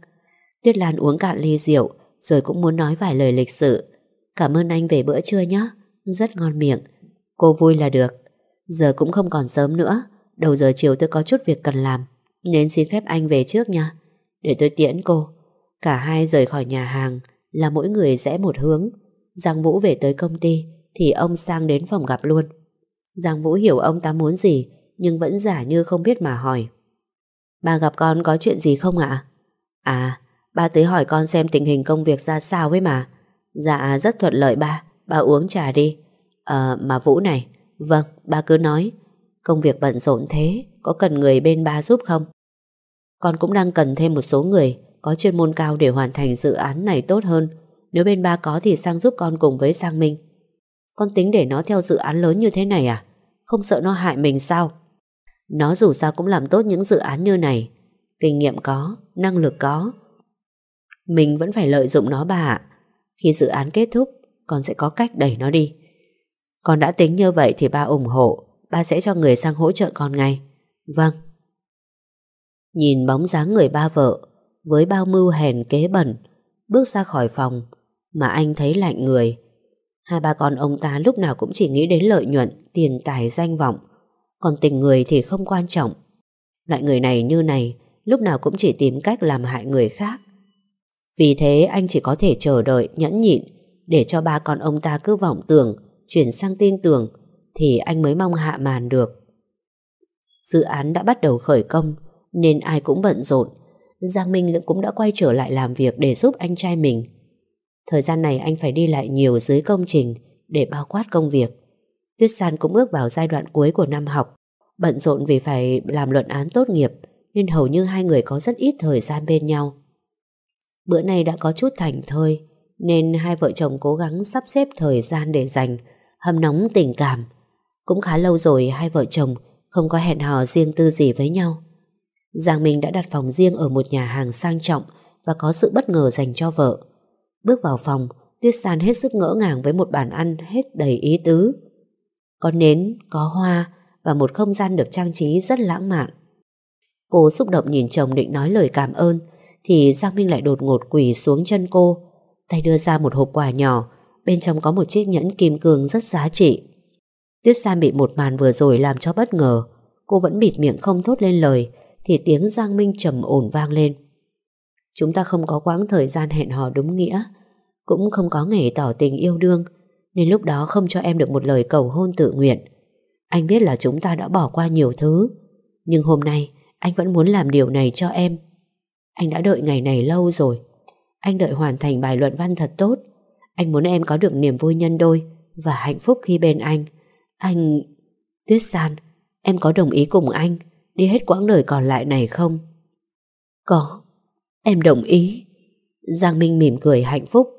Tuyết Lan uống cạn ly rượu, rồi cũng muốn nói vài lời lịch sự. Cảm ơn anh về bữa trưa nhé. Rất ngon miệng. Cô vui là được. Giờ cũng không còn sớm nữa. Đầu giờ chiều tôi có chút việc cần làm. Nên xin phép anh về trước nha. Để tôi tiễn cô. Cả hai rời khỏi nhà hàng là mỗi người rẽ một hướng. Giang Vũ về tới công ty thì ông sang đến phòng gặp luôn. Giang Vũ hiểu ông ta muốn gì nhưng vẫn giả như không biết mà hỏi. Ba gặp con có chuyện gì không ạ? À, ba tới hỏi con xem tình hình công việc ra sao với mà. Dạ rất thuận lợi ba, ba uống trà đi. Ờ, mà Vũ này, vâng, ba cứ nói. Công việc bận rộn thế, có cần người bên ba giúp không? Con cũng đang cần thêm một số người có chuyên môn cao để hoàn thành dự án này tốt hơn. Nếu bên ba có thì sang giúp con cùng với Sang Minh. Con tính để nó theo dự án lớn như thế này à? Không sợ nó hại mình sao? Nó dù sao cũng làm tốt những dự án như này. Kinh nghiệm có, năng lực có. Mình vẫn phải lợi dụng nó bà ạ. Khi dự án kết thúc, con sẽ có cách đẩy nó đi. Con đã tính như vậy thì ba ủng hộ, ba sẽ cho người sang hỗ trợ con ngay. Vâng. Nhìn bóng dáng người ba vợ, với bao mưu hèn kế bẩn, bước ra khỏi phòng, mà anh thấy lạnh người. Hai ba con ông ta lúc nào cũng chỉ nghĩ đến lợi nhuận, tiền tài danh vọng, còn tình người thì không quan trọng. Loại người này như này, lúc nào cũng chỉ tìm cách làm hại người khác. Vì thế anh chỉ có thể chờ đợi, nhẫn nhịn, để cho ba con ông ta cứ vọng tưởng, chuyển sang tin tưởng, thì anh mới mong hạ màn được. Dự án đã bắt đầu khởi công, nên ai cũng bận rộn. Giang Minh cũng đã quay trở lại làm việc để giúp anh trai mình. Thời gian này anh phải đi lại nhiều dưới công trình để bao quát công việc. Tuyết San cũng bước vào giai đoạn cuối của năm học, bận rộn vì phải làm luận án tốt nghiệp, nên hầu như hai người có rất ít thời gian bên nhau. Bữa nay đã có chút thành thơi, nên hai vợ chồng cố gắng sắp xếp thời gian để dành, hâm nóng tình cảm. Cũng khá lâu rồi hai vợ chồng không có hẹn hò riêng tư gì với nhau. Giang Minh đã đặt phòng riêng ở một nhà hàng sang trọng và có sự bất ngờ dành cho vợ. Bước vào phòng, Tuyết San hết sức ngỡ ngàng với một bàn ăn hết đầy ý tứ. Có nến, có hoa và một không gian được trang trí rất lãng mạn. Cô xúc động nhìn chồng định nói lời cảm ơn thì Giang Minh lại đột ngột quỳ xuống chân cô tay đưa ra một hộp quà nhỏ bên trong có một chiếc nhẫn kim cương rất giá trị. Tuyết San bị một màn vừa rồi làm cho bất ngờ cô vẫn bịt miệng không thốt lên lời thì tiếng Giang Minh trầm ổn vang lên. Chúng ta không có quãng thời gian hẹn hò đúng nghĩa cũng không có ngày tỏ tình yêu đương nên lúc đó không cho em được một lời cầu hôn tự nguyện. Anh biết là chúng ta đã bỏ qua nhiều thứ nhưng hôm nay anh vẫn muốn làm điều này cho em. Anh đã đợi ngày này lâu rồi. Anh đợi hoàn thành bài luận văn thật tốt. Anh muốn em có được niềm vui nhân đôi và hạnh phúc khi bên anh. Anh... Tuyết San, em có đồng ý cùng anh đi hết quãng đời còn lại này không? Có. Em đồng ý. Giang Minh mỉm cười hạnh phúc.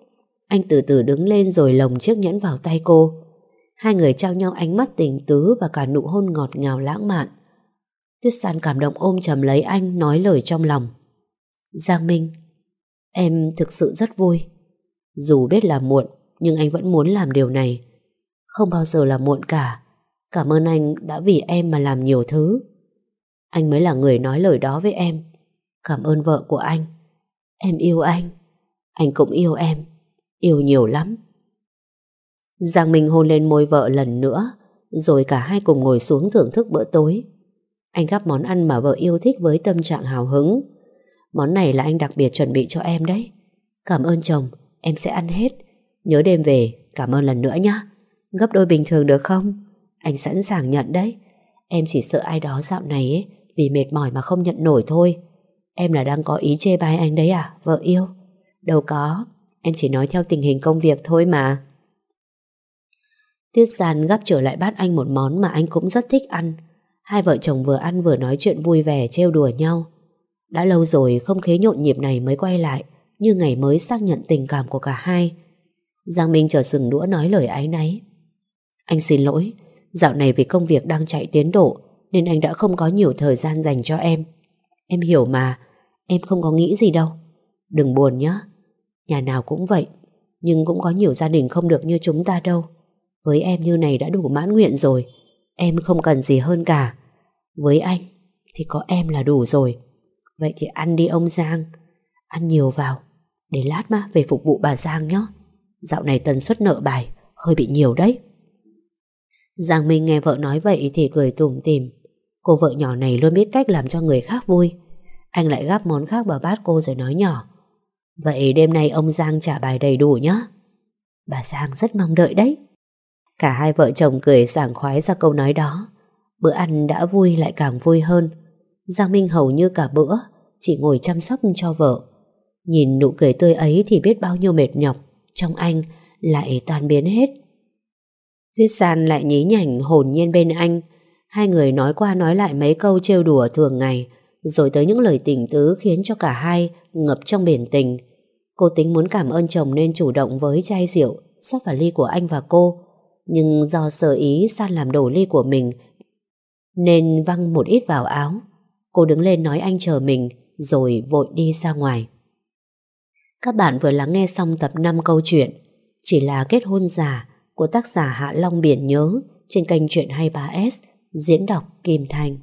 Anh từ từ đứng lên rồi lồng chiếc nhẫn vào tay cô. Hai người trao nhau ánh mắt tình tứ và cả nụ hôn ngọt ngào lãng mạn. Tuyết San cảm động ôm chầm lấy anh nói lời trong lòng. Giang Minh, em thực sự rất vui. Dù biết là muộn, nhưng anh vẫn muốn làm điều này. Không bao giờ là muộn cả. Cảm ơn anh đã vì em mà làm nhiều thứ. Anh mới là người nói lời đó với em. Cảm ơn vợ của anh. Em yêu anh. Anh cũng yêu em. Yêu nhiều lắm. Giang Minh hôn lên môi vợ lần nữa, rồi cả hai cùng ngồi xuống thưởng thức bữa tối. Anh gắp món ăn mà vợ yêu thích với tâm trạng hào hứng. Món này là anh đặc biệt chuẩn bị cho em đấy. Cảm ơn chồng, em sẽ ăn hết. Nhớ đêm về, cảm ơn lần nữa nhé. Gấp đôi bình thường được không? Anh sẵn sàng nhận đấy. Em chỉ sợ ai đó dạo này ấy, vì mệt mỏi mà không nhận nổi thôi. Em là đang có ý chê bai anh đấy à, vợ yêu? Đâu có, em chỉ nói theo tình hình công việc thôi mà. Tiết sàn gắp trở lại bát anh một món mà anh cũng rất thích ăn. Hai vợ chồng vừa ăn vừa nói chuyện vui vẻ trêu đùa nhau. Đã lâu rồi không khí nhộn nhịp này mới quay lại như ngày mới xác nhận tình cảm của cả hai. Giang Minh chờ sừng đũa nói lời ái náy. Anh xin lỗi, dạo này vì công việc đang chạy tiến độ nên anh đã không có nhiều thời gian dành cho em. Em hiểu mà, em không có nghĩ gì đâu. Đừng buồn nhé. Nhà nào cũng vậy, nhưng cũng có nhiều gia đình không được như chúng ta đâu. Với em như này đã đủ mãn nguyện rồi. Em không cần gì hơn cả. Với anh thì có em là đủ rồi. Vậy thì ăn đi ông Giang. Ăn nhiều vào. Để lát mà về phục vụ bà Giang nhé. Dạo này tần suất nợ bài hơi bị nhiều đấy. Giang Minh nghe vợ nói vậy thì cười tủm tỉm. Cô vợ nhỏ này luôn biết cách làm cho người khác vui. Anh lại gắp món khác vào bát cô rồi nói nhỏ. Vậy đêm nay ông Giang trả bài đầy đủ nhé. Bà Giang rất mong đợi đấy. Cả hai vợ chồng cười sảng khoái ra câu nói đó. Bữa ăn đã vui lại càng vui hơn. Giang Minh hầu như cả bữa, chỉ ngồi chăm sóc cho vợ. Nhìn nụ cười tươi ấy thì biết bao nhiêu mệt nhọc, trong anh lại tan biến hết. Tuyết San lại nhí nhảnh hồn nhiên bên anh. Hai người nói qua nói lại mấy câu trêu đùa thường ngày, rồi tới những lời tình tứ khiến cho cả hai ngập trong biển tình. Cô tính muốn cảm ơn chồng nên chủ động với chai rượu, xót vào ly của anh và cô. Nhưng do sợ ý San làm đổ ly của mình, nên văng một ít vào áo. Cô đứng lên nói anh chờ mình, rồi vội đi ra ngoài. Các bạn vừa lắng nghe xong tập 5 câu chuyện, Chỉ là kết hôn giả của tác giả Hạ Long Biển Nhớ trên kênh Chuyện 23S diễn đọc Kim Thành.